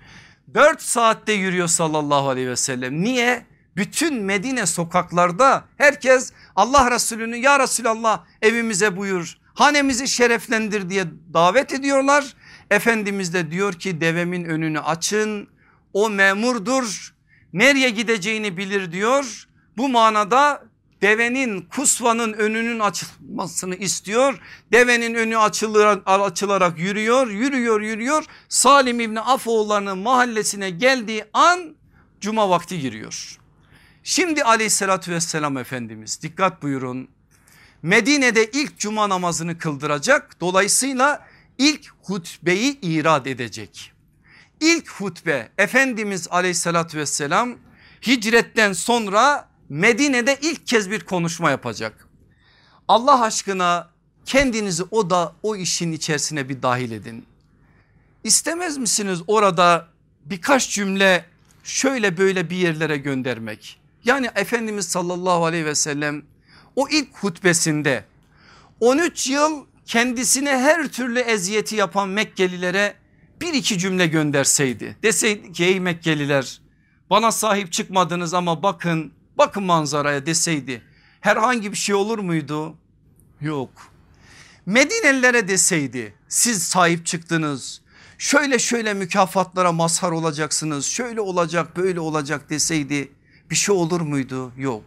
4 saatte yürüyor sallallahu aleyhi ve sellem. Niye? Bütün Medine sokaklarda herkes Allah Resulü'nü ya Resulallah evimize buyur hanemizi şereflendir diye davet ediyorlar. Efendimiz de diyor ki devemin önünü açın o memurdur nereye gideceğini bilir diyor. Bu manada devenin kusvanın önünün açılmasını istiyor. Devenin önü açılarak, açılarak yürüyor yürüyor yürüyor. Salim İbni Afoğulları'nın mahallesine geldiği an cuma vakti giriyor. Şimdi aleyhissalatü vesselam Efendimiz dikkat buyurun Medine'de ilk cuma namazını kıldıracak dolayısıyla ilk hutbeyi irad edecek. İlk hutbe Efendimiz aleyhissalatü vesselam hicretten sonra Medine'de ilk kez bir konuşma yapacak. Allah aşkına kendinizi o da o işin içerisine bir dahil edin. İstemez misiniz orada birkaç cümle şöyle böyle bir yerlere göndermek? Yani Efendimiz sallallahu aleyhi ve sellem o ilk hutbesinde 13 yıl kendisine her türlü eziyeti yapan Mekkelilere bir iki cümle gönderseydi. Deseydi ki ey Mekkeliler bana sahip çıkmadınız ama bakın bakın manzaraya deseydi. Herhangi bir şey olur muydu? Yok. Medinelilere deseydi siz sahip çıktınız. Şöyle şöyle mükafatlara mazhar olacaksınız. Şöyle olacak böyle olacak deseydi bir şey olur muydu? Yok.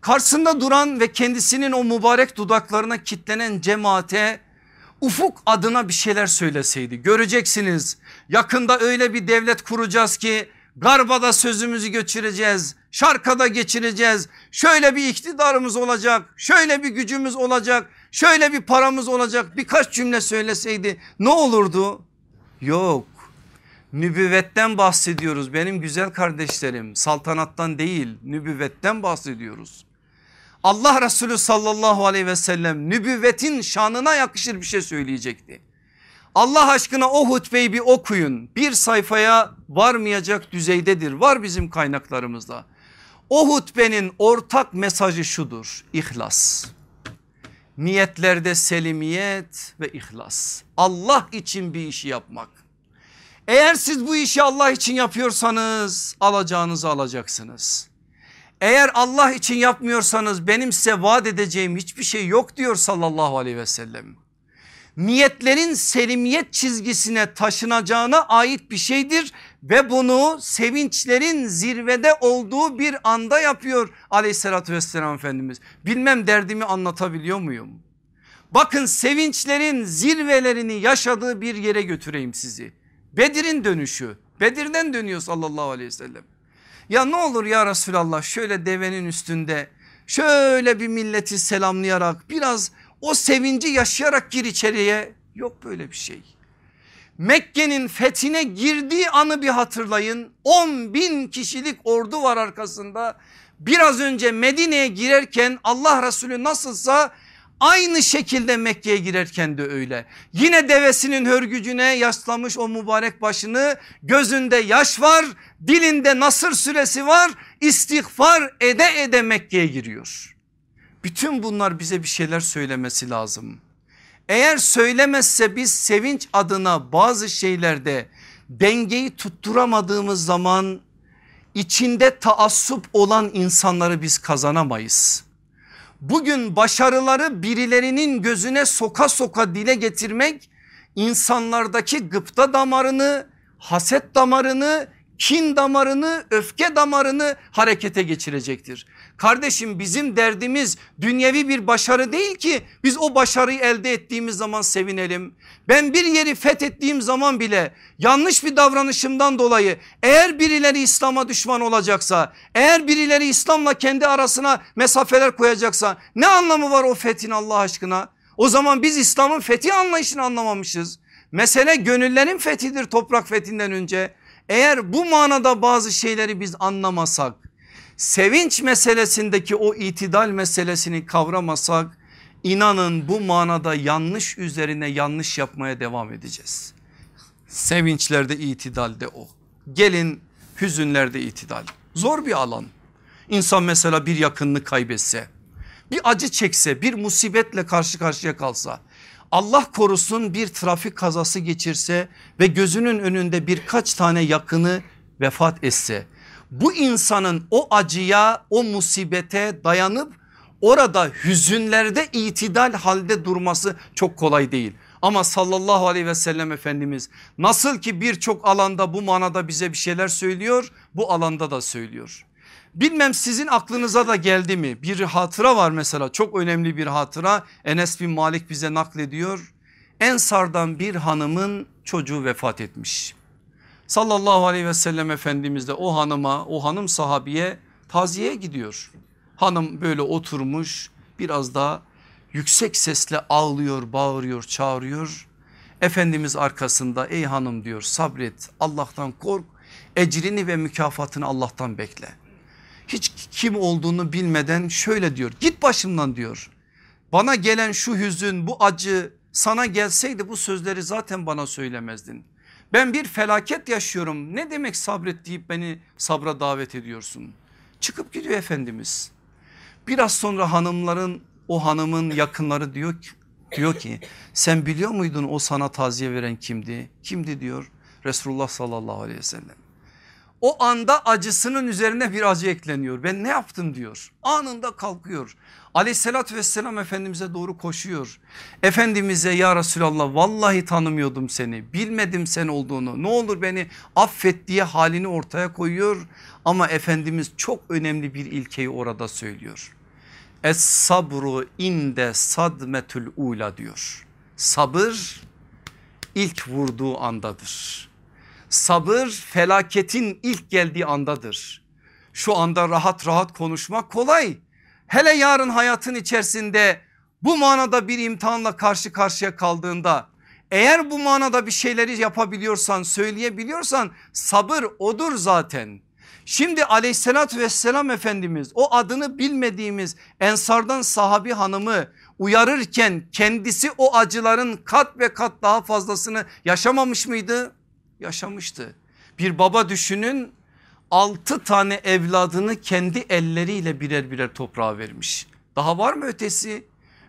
Karşısında duran ve kendisinin o mübarek dudaklarına kitlenen cemaate ufuk adına bir şeyler söyleseydi. Göreceksiniz yakında öyle bir devlet kuracağız ki Garba'da sözümüzü götüreceğiz. Şarkada geçireceğiz. Şöyle bir iktidarımız olacak. Şöyle bir gücümüz olacak. Şöyle bir paramız olacak. Birkaç cümle söyleseydi ne olurdu? Yok. Nübüvvetten bahsediyoruz benim güzel kardeşlerim saltanattan değil nübüvvetten bahsediyoruz. Allah Resulü sallallahu aleyhi ve sellem nübüvvetin şanına yakışır bir şey söyleyecekti. Allah aşkına o hutbeyi bir okuyun bir sayfaya varmayacak düzeydedir var bizim kaynaklarımızda. O hutbenin ortak mesajı şudur ihlas. Niyetlerde selimiyet ve ihlas. Allah için bir işi yapmak. Eğer siz bu işi Allah için yapıyorsanız alacağınızı alacaksınız. Eğer Allah için yapmıyorsanız benim size vaat edeceğim hiçbir şey yok diyor sallallahu aleyhi ve sellem. Niyetlerin selimiyet çizgisine taşınacağına ait bir şeydir ve bunu sevinçlerin zirvede olduğu bir anda yapıyor aleyhissalatü vesselam Efendimiz. Bilmem derdimi anlatabiliyor muyum? Bakın sevinçlerin zirvelerini yaşadığı bir yere götüreyim sizi. Bedir'in dönüşü. Bedir'den dönüyor sallallahu aleyhi ve sellem. Ya ne olur ya Resulallah şöyle devenin üstünde şöyle bir milleti selamlayarak biraz o sevinci yaşayarak gir içeriye. Yok böyle bir şey. Mekke'nin fethine girdiği anı bir hatırlayın. 10 bin kişilik ordu var arkasında. Biraz önce Medine'ye girerken Allah Resulü nasılsa Aynı şekilde Mekke'ye girerken de öyle. Yine devesinin hörgücüne yaslamış o mübarek başını gözünde yaş var dilinde Nasır süresi var istiğfar ede ede Mekke'ye giriyor. Bütün bunlar bize bir şeyler söylemesi lazım. Eğer söylemezse biz sevinç adına bazı şeylerde dengeyi tutturamadığımız zaman içinde taassup olan insanları biz kazanamayız bugün başarıları birilerinin gözüne soka soka dile getirmek insanlardaki gıpta damarını, haset damarını, kin damarını, öfke damarını harekete geçirecektir. Kardeşim bizim derdimiz dünyevi bir başarı değil ki biz o başarıyı elde ettiğimiz zaman sevinelim. Ben bir yeri fethettiğim zaman bile yanlış bir davranışımdan dolayı eğer birileri İslam'a düşman olacaksa eğer birileri İslam'la kendi arasına mesafeler koyacaksa ne anlamı var o fethin Allah aşkına? O zaman biz İslam'ın fethi anlayışını anlamamışız. Mesele gönüllerin fethidir toprak fethinden önce. Eğer bu manada bazı şeyleri biz anlamasak sevinç meselesindeki o itidal meselesini kavramasak inanın bu manada yanlış üzerine yanlış yapmaya devam edeceğiz. Sevinçlerde itidalde o. Gelin hüzünlerde itidal. Zor bir alan. İnsan mesela bir yakınını kaybetse, bir acı çekse, bir musibetle karşı karşıya kalsa, Allah korusun bir trafik kazası geçirse ve gözünün önünde birkaç tane yakını vefat etse bu insanın o acıya o musibete dayanıp orada hüzünlerde itidal halde durması çok kolay değil. Ama sallallahu aleyhi ve sellem Efendimiz nasıl ki birçok alanda bu manada bize bir şeyler söylüyor bu alanda da söylüyor. Bilmem sizin aklınıza da geldi mi bir hatıra var mesela çok önemli bir hatıra Enes bin Malik bize naklediyor. Ensardan bir hanımın çocuğu vefat etmiş sallallahu aleyhi ve sellem Efendimiz de o hanıma o hanım sahabiye taziye gidiyor. Hanım böyle oturmuş biraz da yüksek sesle ağlıyor bağırıyor çağırıyor. Efendimiz arkasında ey hanım diyor sabret Allah'tan kork ecrini ve mükafatını Allah'tan bekle. Hiç kim olduğunu bilmeden şöyle diyor git başımdan diyor. Bana gelen şu hüzün bu acı sana gelseydi bu sözleri zaten bana söylemezdin. Ben bir felaket yaşıyorum ne demek sabret deyip beni sabra davet ediyorsun. Çıkıp gidiyor Efendimiz. Biraz sonra hanımların o hanımın yakınları diyor ki, diyor ki sen biliyor muydun o sana taziye veren kimdi? Kimdi diyor Resulullah sallallahu aleyhi ve sellem. O anda acısının üzerine bir acı ekleniyor. Ben ne yaptım diyor. Anında kalkıyor. Aleyhissalatü vesselam Efendimiz'e doğru koşuyor. Efendimiz'e ya Resulallah vallahi tanımıyordum seni. Bilmedim sen olduğunu. Ne olur beni affet diye halini ortaya koyuyor. Ama Efendimiz çok önemli bir ilkeyi orada söylüyor. Es sabru inde sadmetül ula diyor. Sabır ilk vurduğu andadır. Sabır felaketin ilk geldiği andadır. Şu anda rahat rahat konuşmak kolay. Hele yarın hayatın içerisinde bu manada bir imtihanla karşı karşıya kaldığında eğer bu manada bir şeyleri yapabiliyorsan söyleyebiliyorsan sabır odur zaten. Şimdi aleyhissalatü vesselam Efendimiz o adını bilmediğimiz ensardan sahabi hanımı uyarırken kendisi o acıların kat ve kat daha fazlasını yaşamamış mıydı? Yaşamıştı. Bir baba düşünün altı tane evladını kendi elleriyle birer birer toprağa vermiş. Daha var mı ötesi?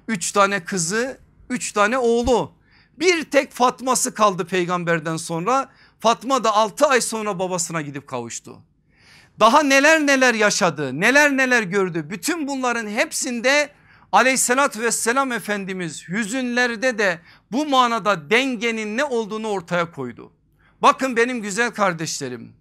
Üç tane kızı üç tane oğlu bir tek Fatma'sı kaldı peygamberden sonra Fatma da 6 ay sonra babasına gidip kavuştu. Daha neler neler yaşadı neler neler gördü bütün bunların hepsinde aleyhissalatü vesselam Efendimiz hüzünlerde de bu manada dengenin ne olduğunu ortaya koydu. Bakın benim güzel kardeşlerim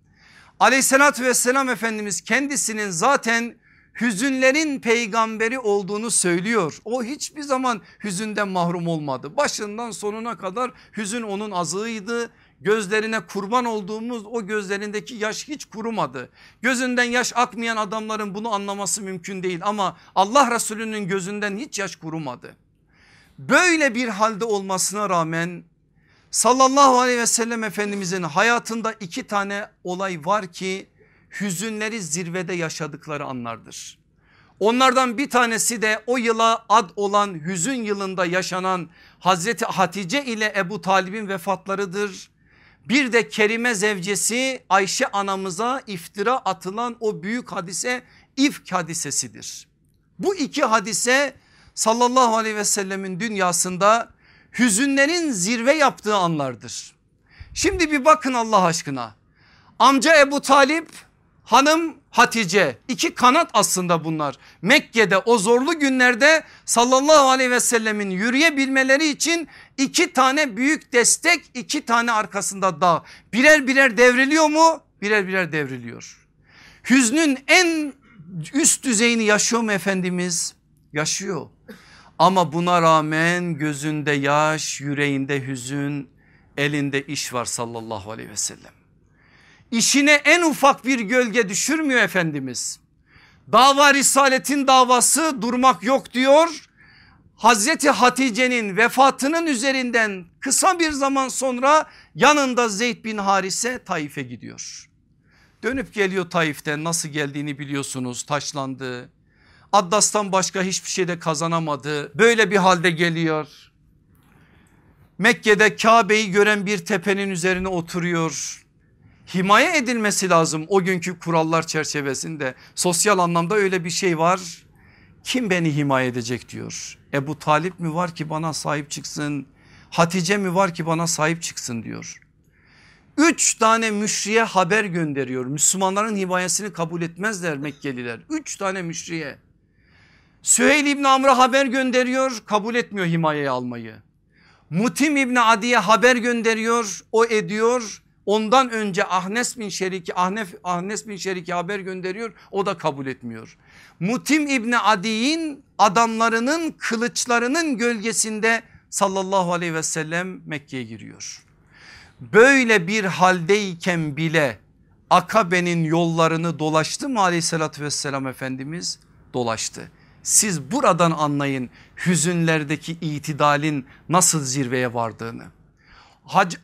aleyhissalatü vesselam Efendimiz kendisinin zaten hüzünlerin peygamberi olduğunu söylüyor. O hiçbir zaman hüzünden mahrum olmadı. Başından sonuna kadar hüzün onun azığıydı. Gözlerine kurban olduğumuz o gözlerindeki yaş hiç kurumadı. Gözünden yaş akmayan adamların bunu anlaması mümkün değil ama Allah Resulü'nün gözünden hiç yaş kurumadı. Böyle bir halde olmasına rağmen sallallahu aleyhi ve sellem efendimizin hayatında iki tane olay var ki hüzünleri zirvede yaşadıkları anlardır. Onlardan bir tanesi de o yıla ad olan hüzün yılında yaşanan Hazreti Hatice ile Ebu Talib'in vefatlarıdır. Bir de Kerime zevcesi Ayşe anamıza iftira atılan o büyük hadise ifk hadisesidir. Bu iki hadise sallallahu aleyhi ve sellemin dünyasında hüzünlerin zirve yaptığı anlardır. Şimdi bir bakın Allah aşkına. Amca Ebu Talip hanım Hatice iki kanat aslında bunlar. Mekke'de o zorlu günlerde sallallahu aleyhi ve sellemin yürüyebilmeleri için iki tane büyük destek iki tane arkasında dağ. Birer birer devriliyor mu? Birer birer devriliyor. Hüznün en üst düzeyini yaşıyor mu Efendimiz? Yaşıyor. Ama buna rağmen gözünde yaş, yüreğinde hüzün, elinde iş var sallallahu aleyhi ve sellem işine en ufak bir gölge düşürmüyor Efendimiz. Dava risaletin davası durmak yok diyor. Hazreti Hatice'nin vefatının üzerinden kısa bir zaman sonra yanında Zeyd bin Harise Taif'e gidiyor. Dönüp geliyor Taif'ten nasıl geldiğini biliyorsunuz taşlandı. Addas'tan başka hiçbir şey de kazanamadı. Böyle bir halde geliyor. Mekke'de Kabe'yi gören bir tepenin üzerine oturuyor himaye edilmesi lazım o günkü kurallar çerçevesinde. Sosyal anlamda öyle bir şey var. Kim beni himaye edecek diyor. Ebu Talip mi var ki bana sahip çıksın? Hatice mi var ki bana sahip çıksın diyor. Üç tane müşriye haber gönderiyor. Müslümanların himayesini kabul etmezler Mekkeliler. Üç tane müşriye. Süheyl İbni Amr'a haber gönderiyor kabul etmiyor himayeye almayı. Mutim İbni Adi'ye haber gönderiyor o ediyor Ondan önce Ahnes bin Şeriki Ahnef, Ahnes bin Şeriki haber gönderiyor o da kabul etmiyor. Mutim İbni Adi'nin adamlarının kılıçlarının gölgesinde sallallahu aleyhi ve sellem Mekke'ye giriyor. Böyle bir haldeyken bile Akabe'nin yollarını dolaştı mı aleyhissalatü vesselam Efendimiz? Dolaştı. Siz buradan anlayın hüzünlerdeki itidalin nasıl zirveye vardığını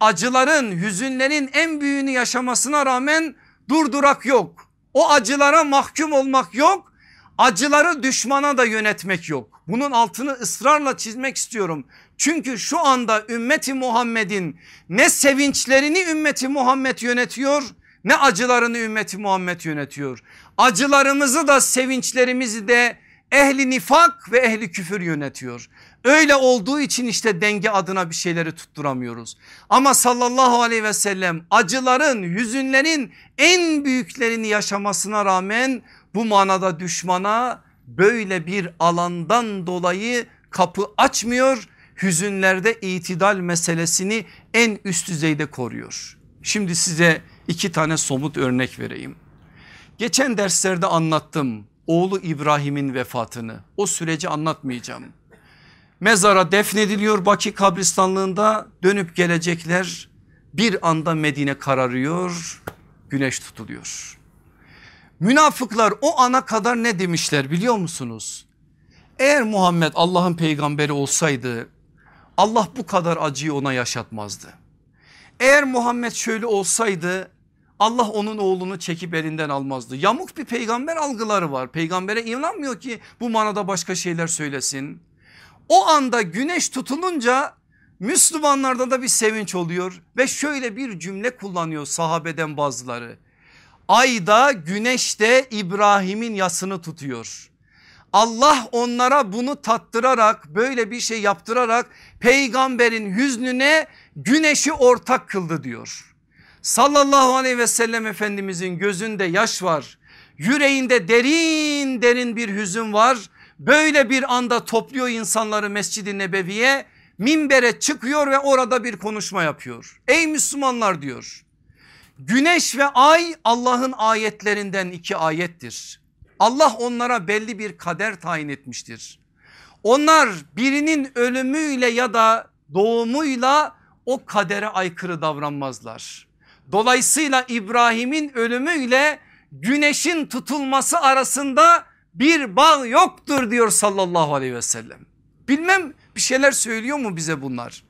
acıların hüzünlerin en büyüğünü yaşamasına rağmen durdurak yok. O acılara mahkum olmak yok. Acıları düşmana da yönetmek yok. Bunun altını ısrarla çizmek istiyorum. Çünkü şu anda ümmeti Muhammed'in ne sevinçlerini ümmeti Muhammed yönetiyor ne acılarını ümmeti Muhammed yönetiyor. Acılarımızı da sevinçlerimizi de ehli nifak ve ehli küfür yönetiyor. Öyle olduğu için işte denge adına bir şeyleri tutturamıyoruz. Ama sallallahu aleyhi ve sellem acıların, hüzünlerin en büyüklerini yaşamasına rağmen bu manada düşmana böyle bir alandan dolayı kapı açmıyor. Hüzünlerde itidal meselesini en üst düzeyde koruyor. Şimdi size iki tane somut örnek vereyim. Geçen derslerde anlattım oğlu İbrahim'in vefatını. O süreci anlatmayacağım mezara defnediliyor Baki kabristanlığında dönüp gelecekler bir anda Medine kararıyor güneş tutuluyor. Münafıklar o ana kadar ne demişler biliyor musunuz? Eğer Muhammed Allah'ın peygamberi olsaydı Allah bu kadar acıyı ona yaşatmazdı. Eğer Muhammed şöyle olsaydı Allah onun oğlunu çekip elinden almazdı. Yamuk bir peygamber algıları var. Peygambere inanmıyor ki bu manada başka şeyler söylesin. O anda güneş tutulunca Müslümanlarda da bir sevinç oluyor ve şöyle bir cümle kullanıyor sahabeden bazıları. Ayda güneşte İbrahim'in yasını tutuyor. Allah onlara bunu tattırarak böyle bir şey yaptırarak peygamberin hüznüne güneşi ortak kıldı diyor. Sallallahu aleyhi ve sellem efendimizin gözünde yaş var. Yüreğinde derin derin bir hüzün var. Böyle bir anda topluyor insanları Mescid-i Nebevi'ye minbere çıkıyor ve orada bir konuşma yapıyor. Ey Müslümanlar diyor. Güneş ve ay Allah'ın ayetlerinden iki ayettir. Allah onlara belli bir kader tayin etmiştir. Onlar birinin ölümüyle ya da doğumuyla o kadere aykırı davranmazlar. Dolayısıyla İbrahim'in ölümüyle güneşin tutulması arasında bir bağ yoktur diyor sallallahu aleyhi ve sellem. Bilmem bir şeyler söylüyor mu bize bunlar?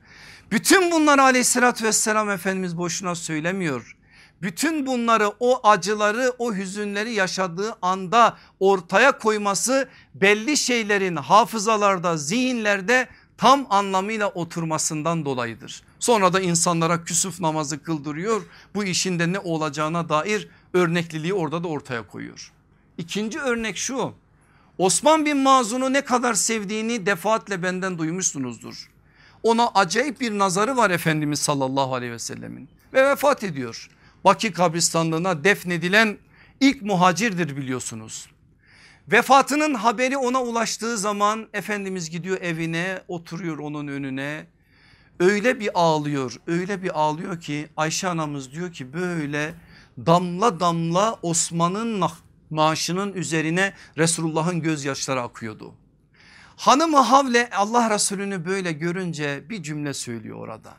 Bütün bunları aleyhissalatü vesselam Efendimiz boşuna söylemiyor. Bütün bunları o acıları o hüzünleri yaşadığı anda ortaya koyması belli şeylerin hafızalarda zihinlerde tam anlamıyla oturmasından dolayıdır. Sonra da insanlara küsuf namazı kıldırıyor. Bu işin de ne olacağına dair örnekliliği orada da ortaya koyuyor. İkinci örnek şu Osman bin Mazun'u ne kadar sevdiğini defaatle benden duymuşsunuzdur. Ona acayip bir nazarı var Efendimiz sallallahu aleyhi ve sellemin ve vefat ediyor. Baki kabristanlığına defnedilen ilk muhacirdir biliyorsunuz. Vefatının haberi ona ulaştığı zaman Efendimiz gidiyor evine oturuyor onun önüne. Öyle bir ağlıyor öyle bir ağlıyor ki Ayşe anamız diyor ki böyle damla damla Osman'ın maaşının üzerine Resulullah'ın gözyaşları akıyordu. Hanımı Havle Allah Resulü'nü böyle görünce bir cümle söylüyor orada.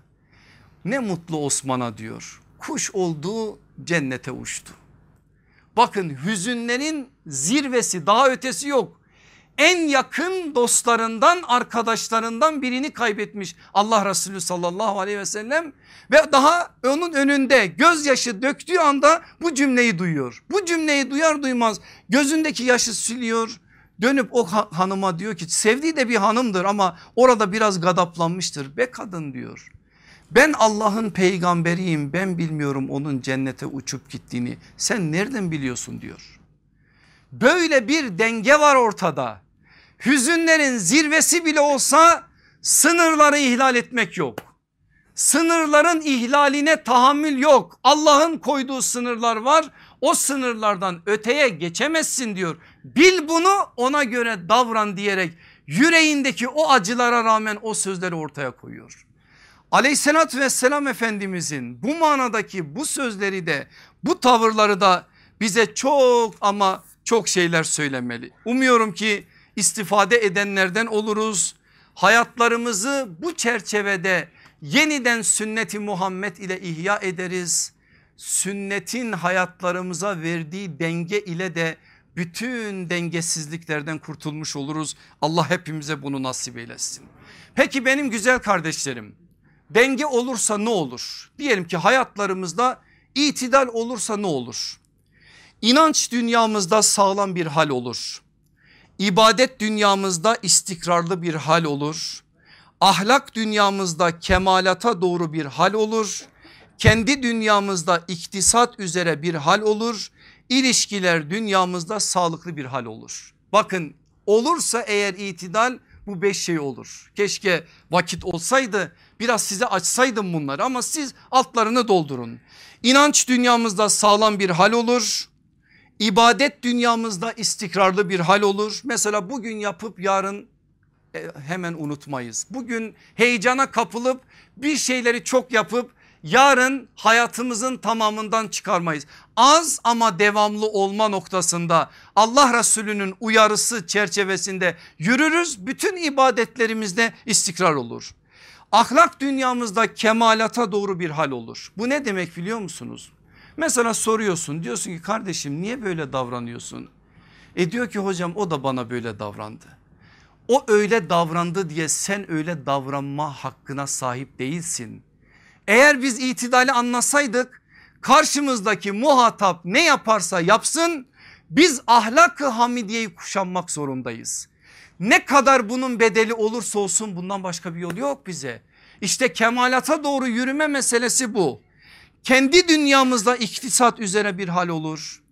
Ne mutlu Osman'a diyor. Kuş olduğu cennete uçtu. Bakın hüzünlerin zirvesi daha ötesi yok. En yakın dostlarından arkadaşlarından birini kaybetmiş Allah Resulü sallallahu aleyhi ve sellem ve daha onun önünde gözyaşı döktüğü anda bu cümleyi duyuyor. Bu cümleyi duyar duymaz gözündeki yaşı siliyor dönüp o hanıma diyor ki sevdiği de bir hanımdır ama orada biraz gadaplanmıştır be kadın diyor. Ben Allah'ın peygamberiyim ben bilmiyorum onun cennete uçup gittiğini sen nereden biliyorsun diyor. Böyle bir denge var ortada. Hüzünlerin zirvesi bile olsa sınırları ihlal etmek yok. Sınırların ihlaline tahammül yok. Allah'ın koyduğu sınırlar var. O sınırlardan öteye geçemezsin diyor. Bil bunu ona göre davran diyerek yüreğindeki o acılara rağmen o sözleri ortaya koyuyor. Aleyhissalatü vesselam Efendimizin bu manadaki bu sözleri de bu tavırları da bize çok ama çok şeyler söylemeli. Umuyorum ki istifade edenlerden oluruz. Hayatlarımızı bu çerçevede yeniden sünneti Muhammed ile ihya ederiz. Sünnetin hayatlarımıza verdiği denge ile de bütün dengesizliklerden kurtulmuş oluruz. Allah hepimize bunu nasip eylesin. Peki benim güzel kardeşlerim denge olursa ne olur? Diyelim ki hayatlarımızda itidal olursa ne olur? İnanç dünyamızda sağlam bir hal olur. İbadet dünyamızda istikrarlı bir hal olur. Ahlak dünyamızda kemalata doğru bir hal olur. Kendi dünyamızda iktisat üzere bir hal olur. İlişkiler dünyamızda sağlıklı bir hal olur. Bakın olursa eğer itidal bu beş şey olur. Keşke vakit olsaydı biraz size açsaydım bunları ama siz altlarını doldurun. İnanç dünyamızda sağlam bir hal olur. İbadet dünyamızda istikrarlı bir hal olur. Mesela bugün yapıp yarın e, hemen unutmayız. Bugün heyecana kapılıp bir şeyleri çok yapıp yarın hayatımızın tamamından çıkarmayız. Az ama devamlı olma noktasında Allah Resulü'nün uyarısı çerçevesinde yürürüz. Bütün ibadetlerimizde istikrar olur. Ahlak dünyamızda kemalata doğru bir hal olur. Bu ne demek biliyor musunuz? Mesela soruyorsun diyorsun ki kardeşim niye böyle davranıyorsun? E diyor ki hocam o da bana böyle davrandı. O öyle davrandı diye sen öyle davranma hakkına sahip değilsin. Eğer biz itidali anlasaydık karşımızdaki muhatap ne yaparsa yapsın biz ahlakı hamidiyeyi kuşanmak zorundayız. Ne kadar bunun bedeli olursa olsun bundan başka bir yol yok bize. İşte kemalata doğru yürüme meselesi bu. Kendi dünyamızda iktisat üzere bir hal olur.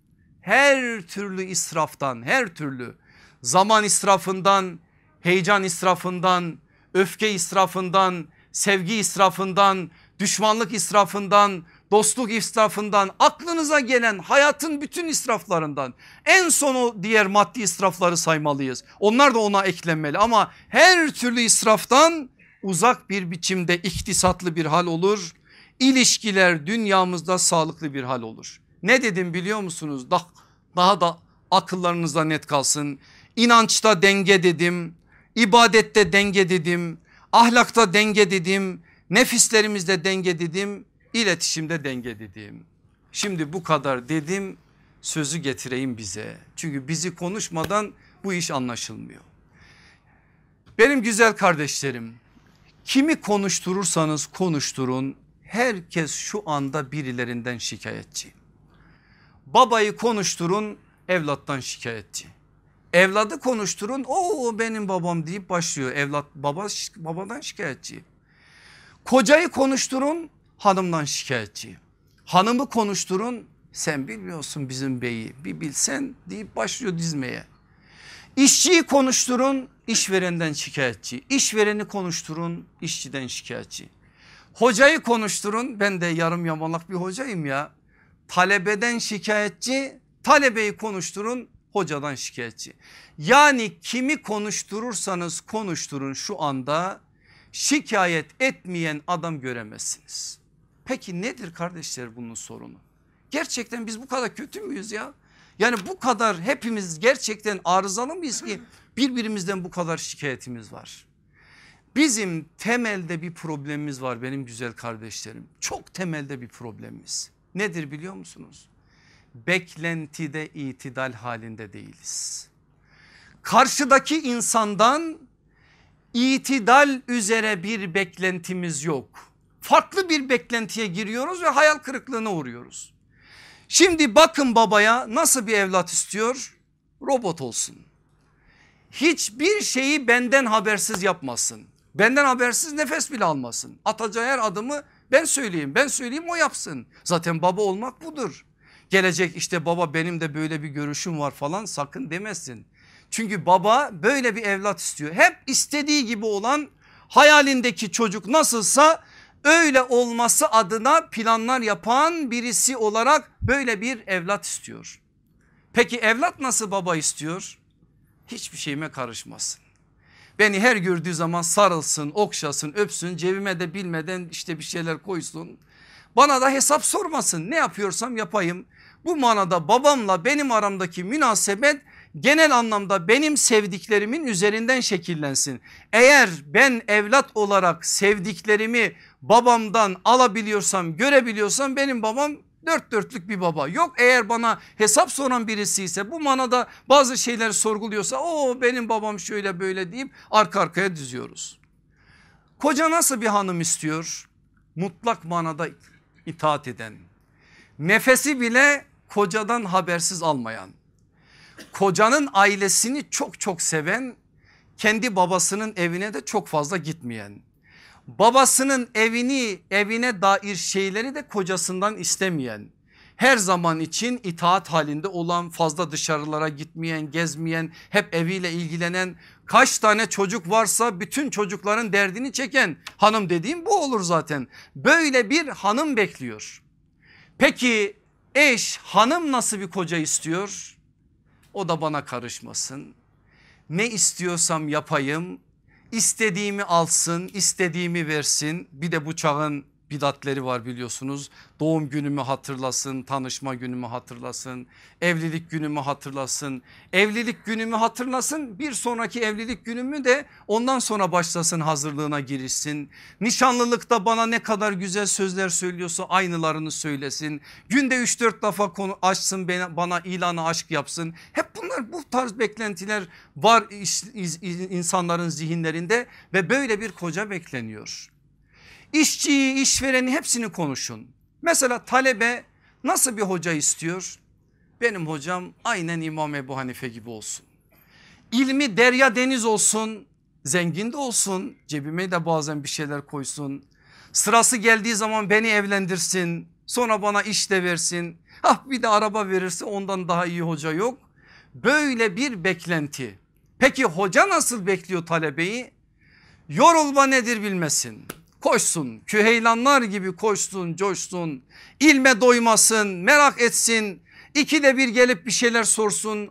Her türlü israftan her türlü zaman israfından, heyecan israfından, öfke israfından, sevgi israfından, düşmanlık israfından, dostluk israfından, aklınıza gelen hayatın bütün israflarından en sonu diğer maddi israfları saymalıyız. Onlar da ona eklenmeli ama her türlü israftan uzak bir biçimde iktisatlı bir hal olur. İlişkiler dünyamızda sağlıklı bir hal olur. Ne dedim biliyor musunuz? Daha, daha da akıllarınızda net kalsın. İnançta denge dedim, ibadette denge dedim, ahlakta denge dedim, nefislerimizde denge dedim, iletişimde denge dedim. Şimdi bu kadar dedim sözü getireyim bize. Çünkü bizi konuşmadan bu iş anlaşılmıyor. Benim güzel kardeşlerim kimi konuşturursanız konuşturun herkes şu anda birilerinden şikayetçi. Babayı konuşturun evlattan şikayetçi. Evladı konuşturun o benim babam deyip başlıyor. Evlat baba babadan şikayetçi. Kocayı konuşturun hanımdan şikayetçi. Hanımı konuşturun sen bilmiyorsun bizim beyi bir bilsen deyip başlıyor dizmeye. İşçiyi konuşturun işverenden şikayetçi. İşvereni konuşturun işçiden şikayetçi. Hocayı konuşturun ben de yarım yamalak bir hocayım ya. Talebeden şikayetçi talebeyi konuşturun hocadan şikayetçi. Yani kimi konuşturursanız konuşturun şu anda şikayet etmeyen adam göremezsiniz. Peki nedir kardeşler bunun sorunu? Gerçekten biz bu kadar kötü müyüz ya? Yani bu kadar hepimiz gerçekten arızalı mıyız ki birbirimizden bu kadar şikayetimiz var? Bizim temelde bir problemimiz var benim güzel kardeşlerim. Çok temelde bir problemimiz. Nedir biliyor musunuz? Beklentide itidal halinde değiliz. Karşıdaki insandan itidal üzere bir beklentimiz yok. Farklı bir beklentiye giriyoruz ve hayal kırıklığına uğruyoruz. Şimdi bakın babaya nasıl bir evlat istiyor? Robot olsun. Hiçbir şeyi benden habersiz yapmasın. Benden habersiz nefes bile almasın. Atacağı her adımı ben söyleyeyim ben söyleyeyim o yapsın. Zaten baba olmak budur. Gelecek işte baba benim de böyle bir görüşüm var falan sakın demesin. Çünkü baba böyle bir evlat istiyor. Hep istediği gibi olan hayalindeki çocuk nasılsa öyle olması adına planlar yapan birisi olarak böyle bir evlat istiyor. Peki evlat nasıl baba istiyor? Hiçbir şeyime karışmasın. Beni her gördüğü zaman sarılsın, okşasın, öpsün, cebime de bilmeden işte bir şeyler koysun. Bana da hesap sormasın. Ne yapıyorsam yapayım. Bu manada babamla benim aramdaki münasebet genel anlamda benim sevdiklerimin üzerinden şekillensin. Eğer ben evlat olarak sevdiklerimi babamdan alabiliyorsam görebiliyorsam benim babam dört dörtlük bir baba. Yok eğer bana hesap soran birisi ise bu manada bazı şeyleri sorguluyorsa o benim babam şöyle böyle deyip arka arkaya diziyoruz. Koca nasıl bir hanım istiyor? Mutlak manada itaat eden. Nefesi bile kocadan habersiz almayan. Kocanın ailesini çok çok seven kendi babasının evine de çok fazla gitmeyen babasının evini evine dair şeyleri de kocasından istemeyen her zaman için itaat halinde olan fazla dışarılara gitmeyen gezmeyen hep eviyle ilgilenen kaç tane çocuk varsa bütün çocukların derdini çeken hanım dediğim bu olur zaten böyle bir hanım bekliyor. Peki eş hanım nasıl bir koca istiyor? O da bana karışmasın. Ne istiyorsam yapayım istediğimi alsın istediğimi versin. Bir de bu çağın bidatleri var biliyorsunuz. Doğum günümü hatırlasın, tanışma günümü hatırlasın, evlilik günümü hatırlasın. Evlilik günümü hatırlasın bir sonraki evlilik günümü de ondan sonra başlasın hazırlığına girişsin. Nişanlılıkta bana ne kadar güzel sözler söylüyorsa aynılarını söylesin. Günde 3-4 defa konu açsın bana ilanı aşk yapsın. Hep bunlar bu tarz beklentiler var insanların zihinlerinde ve böyle bir koca bekleniyor. İşçiyi, işvereni hepsini konuşun. Mesela talebe nasıl bir hoca istiyor? Benim hocam aynen İmam Ebu Hanife gibi olsun. İlmi derya deniz olsun, zengin de olsun, cebime de bazen bir şeyler koysun. Sırası geldiği zaman beni evlendirsin, sonra bana iş de versin. Ah bir de araba verirse ondan daha iyi hoca yok. Böyle bir beklenti Peki hoca nasıl bekliyor talebeyi? Yorulma nedir bilmesin. Koşsun küheylanlar gibi koşsun coşsun. İlme doymasın merak etsin. İkide bir gelip bir şeyler sorsun.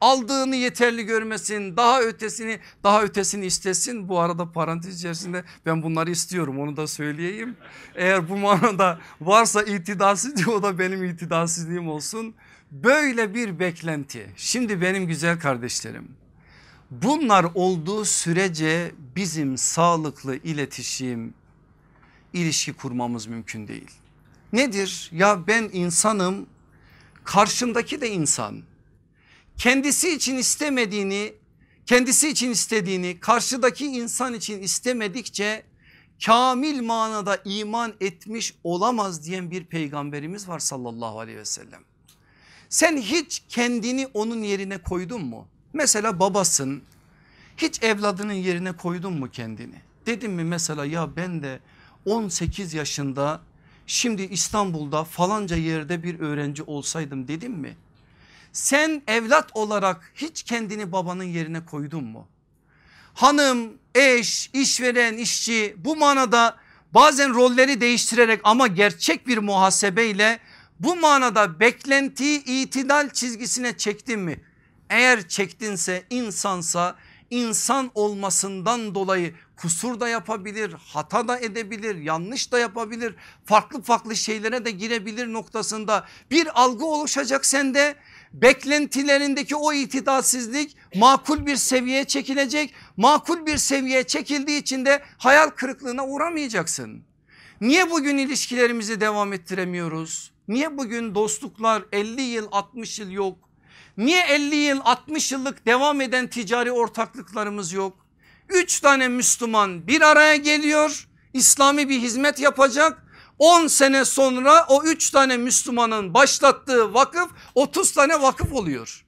Aldığını yeterli görmesin daha ötesini daha ötesini istesin. Bu arada parantez içerisinde ben bunları istiyorum onu da söyleyeyim. Eğer bu manada varsa itidalsizlik o da benim itidalsizliğim olsun. Böyle bir beklenti. Şimdi benim güzel kardeşlerim bunlar olduğu sürece bizim sağlıklı iletişim ilişki kurmamız mümkün değil nedir ya ben insanım karşımdaki de insan kendisi için istemediğini kendisi için istediğini karşıdaki insan için istemedikçe kamil manada iman etmiş olamaz diyen bir peygamberimiz var sallallahu aleyhi ve sellem. Sen hiç kendini onun yerine koydun mu? Mesela babasın hiç evladının yerine koydun mu kendini? Dedim mi mesela ya ben de 18 yaşında şimdi İstanbul'da falanca yerde bir öğrenci olsaydım dedim mi? Sen evlat olarak hiç kendini babanın yerine koydun mu? Hanım, eş, işveren, işçi bu manada bazen rolleri değiştirerek ama gerçek bir muhasebeyle bu manada beklentiyi itidal çizgisine çektin mi? Eğer çektinse insansa insan olmasından dolayı kusur da yapabilir, hata da edebilir, yanlış da yapabilir, farklı farklı şeylere de girebilir noktasında bir algı oluşacak sende beklentilerindeki o itidalsizlik makul bir seviyeye çekilecek. Makul bir seviyeye çekildiği için de hayal kırıklığına uğramayacaksın. Niye bugün ilişkilerimizi devam ettiremiyoruz? Niye bugün dostluklar 50 yıl 60 yıl yok? Niye 50 yıl 60 yıllık devam eden ticari ortaklıklarımız yok? Üç tane Müslüman bir araya geliyor. İslami bir hizmet yapacak 10 sene sonra o 3 tane Müslümanın başlattığı vakıf 30 tane vakıf oluyor.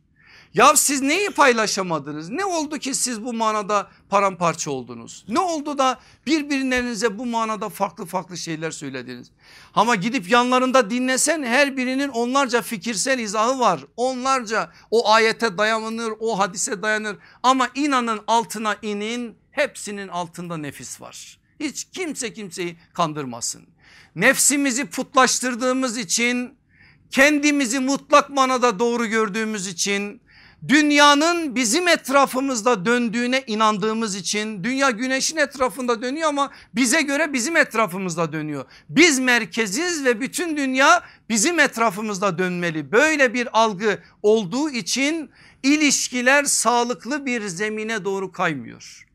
Ya siz neyi paylaşamadınız? Ne oldu ki siz bu manada paramparça oldunuz? Ne oldu da birbirlerinize bu manada farklı farklı şeyler söylediniz? Ama gidip yanlarında dinlesen her birinin onlarca fikirsel izahı var. Onlarca o ayete dayanır, o hadise dayanır. Ama inanın altına inin hepsinin altında nefis var. Hiç kimse kimseyi kandırmasın nefsimizi putlaştırdığımız için kendimizi mutlak manada doğru gördüğümüz için dünyanın bizim etrafımızda döndüğüne inandığımız için dünya güneşin etrafında dönüyor ama bize göre bizim etrafımızda dönüyor. Biz merkeziz ve bütün dünya bizim etrafımızda dönmeli. Böyle bir algı olduğu için ilişkiler sağlıklı bir zemine doğru kaymıyor.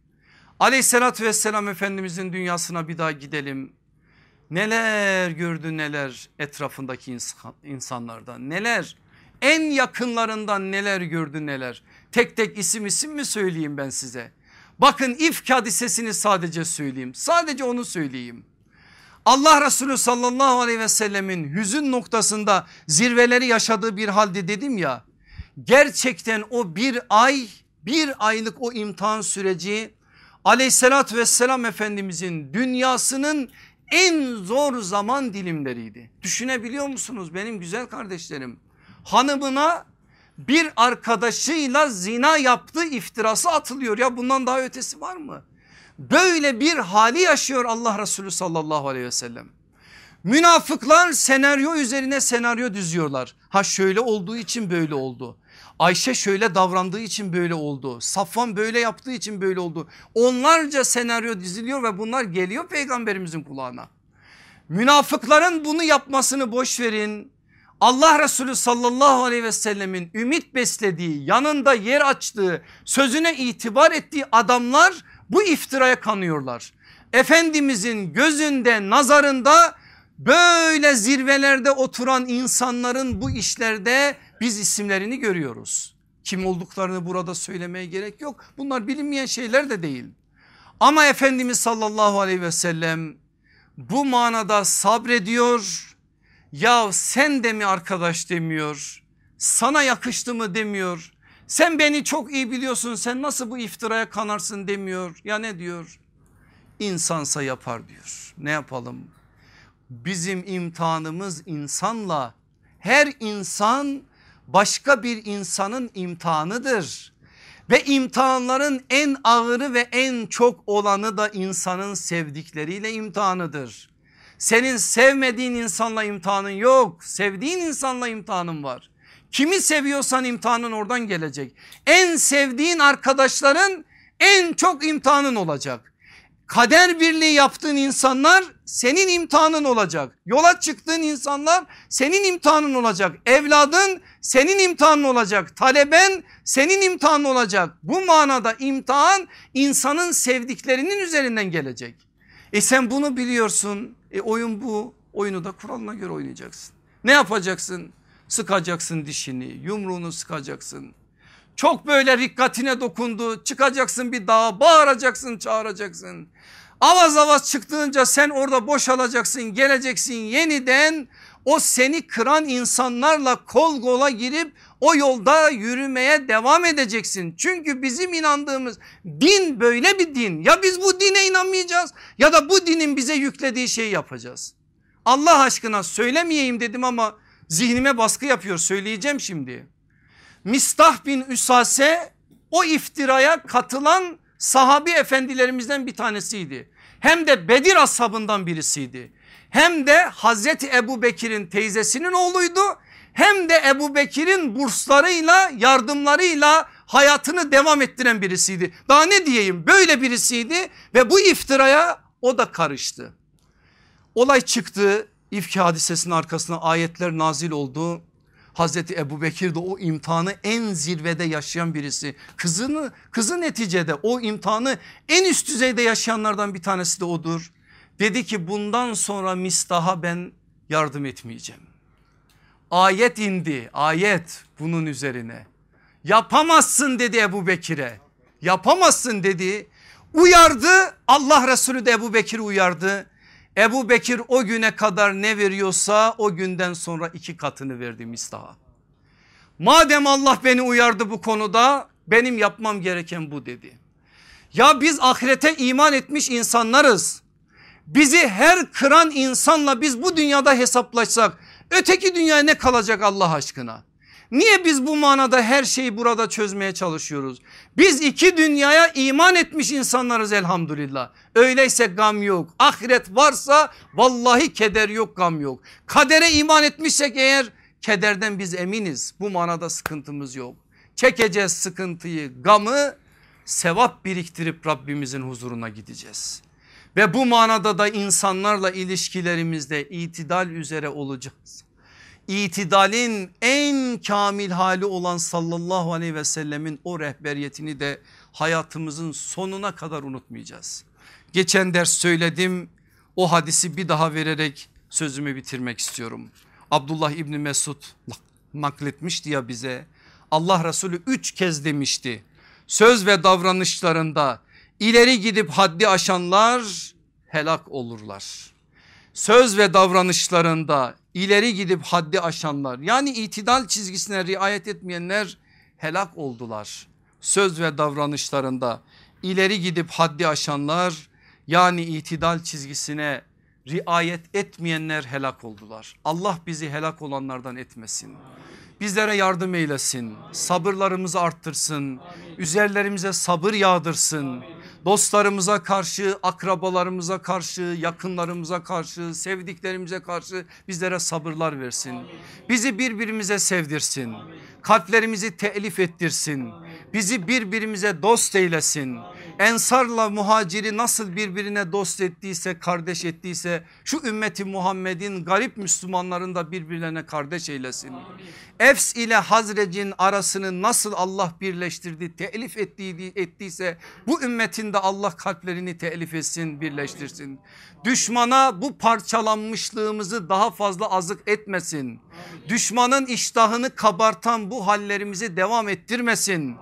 Aleyhissalatü vesselam Efendimizin dünyasına bir daha gidelim. Neler gördü neler etrafındaki insanlardan neler en yakınlarından neler gördü neler. Tek tek isim isim mi söyleyeyim ben size? Bakın ifk hadisesini sadece söyleyeyim sadece onu söyleyeyim. Allah Resulü sallallahu aleyhi ve sellemin hüzün noktasında zirveleri yaşadığı bir halde dedim ya gerçekten o bir ay bir aylık o imtihan süreci aleyhissalatü vesselam efendimizin dünyasının en zor zaman dilimleriydi. Düşünebiliyor musunuz benim güzel kardeşlerim? Hanımına bir arkadaşıyla zina yaptığı iftirası atılıyor ya bundan daha ötesi var mı? Böyle bir hali yaşıyor Allah Resulü sallallahu aleyhi ve sellem. Münafıklar senaryo üzerine senaryo düzüyorlar. Ha şöyle olduğu için böyle oldu. Ayşe şöyle davrandığı için böyle oldu. Safvan böyle yaptığı için böyle oldu. Onlarca senaryo diziliyor ve bunlar geliyor peygamberimizin kulağına. Münafıkların bunu yapmasını boş verin. Allah Resulü sallallahu aleyhi ve sellemin ümit beslediği yanında yer açtığı sözüne itibar ettiği adamlar bu iftiraya kanıyorlar. Efendimizin gözünde nazarında böyle zirvelerde oturan insanların bu işlerde biz isimlerini görüyoruz. Kim olduklarını burada söylemeye gerek yok. Bunlar bilinmeyen şeyler de değil. Ama Efendimiz sallallahu aleyhi ve sellem bu manada sabrediyor. Ya sen de mi arkadaş demiyor. Sana yakıştı mı demiyor. Sen beni çok iyi biliyorsun sen nasıl bu iftiraya kanarsın demiyor. Ya ne diyor? İnsansa yapar diyor. Ne yapalım? Bizim imtihanımız insanla. Her insan başka bir insanın imtihanıdır. Ve imtihanların en ağırı ve en çok olanı da insanın sevdikleriyle imtihanıdır. Senin sevmediğin insanla imtihanın yok. Sevdiğin insanla imtihanın var. Kimi seviyorsan imtihanın oradan gelecek. En sevdiğin arkadaşların en çok imtihanın olacak. Kader birliği yaptığın insanlar senin imtihanın olacak. Yola çıktığın insanlar senin imtihanın olacak. Evladın senin imtihanın olacak. Taleben senin imtihanın olacak. Bu manada imtihan insanın sevdiklerinin üzerinden gelecek. E sen bunu biliyorsun. E oyun bu. Oyunu da kuralına göre oynayacaksın. Ne yapacaksın? Sıkacaksın dişini, yumruğunu sıkacaksın. Çok böyle rikkatine dokundu. Çıkacaksın bir dağa bağıracaksın çağıracaksın. Avaz avaz çıktığınca sen orada boşalacaksın geleceksin yeniden o seni kıran insanlarla kol kola girip o yolda yürümeye devam edeceksin. Çünkü bizim inandığımız din böyle bir din. Ya biz bu dine inanmayacağız ya da bu dinin bize yüklediği şeyi yapacağız. Allah aşkına söylemeyeyim dedim ama zihnime baskı yapıyor söyleyeceğim şimdi. Mistah bin Üsase o iftiraya katılan sahabi efendilerimizden bir tanesiydi. Hem de Bedir ashabından birisiydi. Hem de Hazreti Ebu Bekir'in teyzesinin oğluydu. Hem de Ebu Bekir'in burslarıyla yardımlarıyla hayatını devam ettiren birisiydi. Daha ne diyeyim böyle birisiydi ve bu iftiraya o da karıştı. Olay çıktı İfk hadisesinin arkasına ayetler nazil oldu. Hazreti Ebu Bekir de o imtihanı en zirvede yaşayan birisi. Kızını, kızı neticede o imtihanı en üst düzeyde yaşayanlardan bir tanesi de odur. Dedi ki bundan sonra mistaha ben yardım etmeyeceğim. Ayet indi ayet bunun üzerine. Yapamazsın dedi Ebu Bekir'e. Yapamazsın dedi. Uyardı Allah Resulü de Ebu Bekir uyardı. Ebu Bekir o güne kadar ne veriyorsa o günden sonra iki katını verdi mistaha. Madem Allah beni uyardı bu konuda benim yapmam gereken bu dedi. Ya biz ahirete iman etmiş insanlarız. Bizi her kıran insanla biz bu dünyada hesaplaşsak öteki dünyaya ne kalacak Allah aşkına? Niye biz bu manada her şeyi burada çözmeye çalışıyoruz? Biz iki dünyaya iman etmiş insanlarız elhamdülillah. Öyleyse gam yok. Ahiret varsa vallahi keder yok gam yok. Kadere iman etmişsek eğer kederden biz eminiz. Bu manada sıkıntımız yok. Çekeceğiz sıkıntıyı gamı sevap biriktirip Rabbimizin huzuruna gideceğiz. Ve bu manada da insanlarla ilişkilerimizde itidal üzere olacağız itidalin en kamil hali olan sallallahu aleyhi ve sellemin o rehberiyetini de hayatımızın sonuna kadar unutmayacağız. Geçen ders söyledim o hadisi bir daha vererek sözümü bitirmek istiyorum. Abdullah İbni Mesud nakletmişti ya bize Allah Resulü üç kez demişti söz ve davranışlarında ileri gidip haddi aşanlar helak olurlar. Söz ve davranışlarında ileri gidip haddi aşanlar yani itidal çizgisine riayet etmeyenler helak oldular. Söz ve davranışlarında ileri gidip haddi aşanlar yani itidal çizgisine riayet etmeyenler helak oldular. Allah bizi helak olanlardan etmesin. Bizlere yardım eylesin. Sabırlarımızı arttırsın. Üzerlerimize sabır yağdırsın dostlarımıza karşı, akrabalarımıza karşı, yakınlarımıza karşı, sevdiklerimize karşı bizlere sabırlar versin. Bizi birbirimize sevdirsin. Kalplerimizi telif ettirsin. Bizi birbirimize dost eylesin. Ensarla muhaciri nasıl birbirine dost ettiyse, kardeş ettiyse şu ümmeti Muhammed'in garip Müslümanların da birbirlerine kardeş eylesin. Efs ile Hazrec'in arasını nasıl Allah birleştirdi, telif ettiği, ettiyse bu ümmetin de Allah kalplerini telif etsin, birleştirsin. Düşmana bu parçalanmışlığımızı daha fazla azık etmesin. Düşmanın iştahını kabartan bu hallerimizi devam ettirmesin.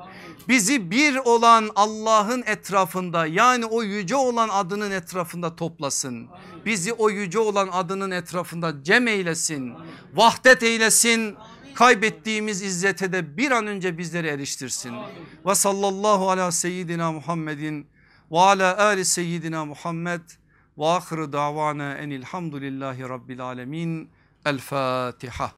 Bizi bir olan Allah'ın etrafında yani o yüce olan adının etrafında toplasın. Bizi o yüce olan adının etrafında cem eylesin. Vahdet eylesin kaybettiğimiz izzete de bir an önce bizleri eriştirsin. Ve sallallahu ala seyyidina Muhammedin ve ala ali seyyidina Muhammed ve ahir davana enilhamdülillahi rabbil alemin. El Fatiha.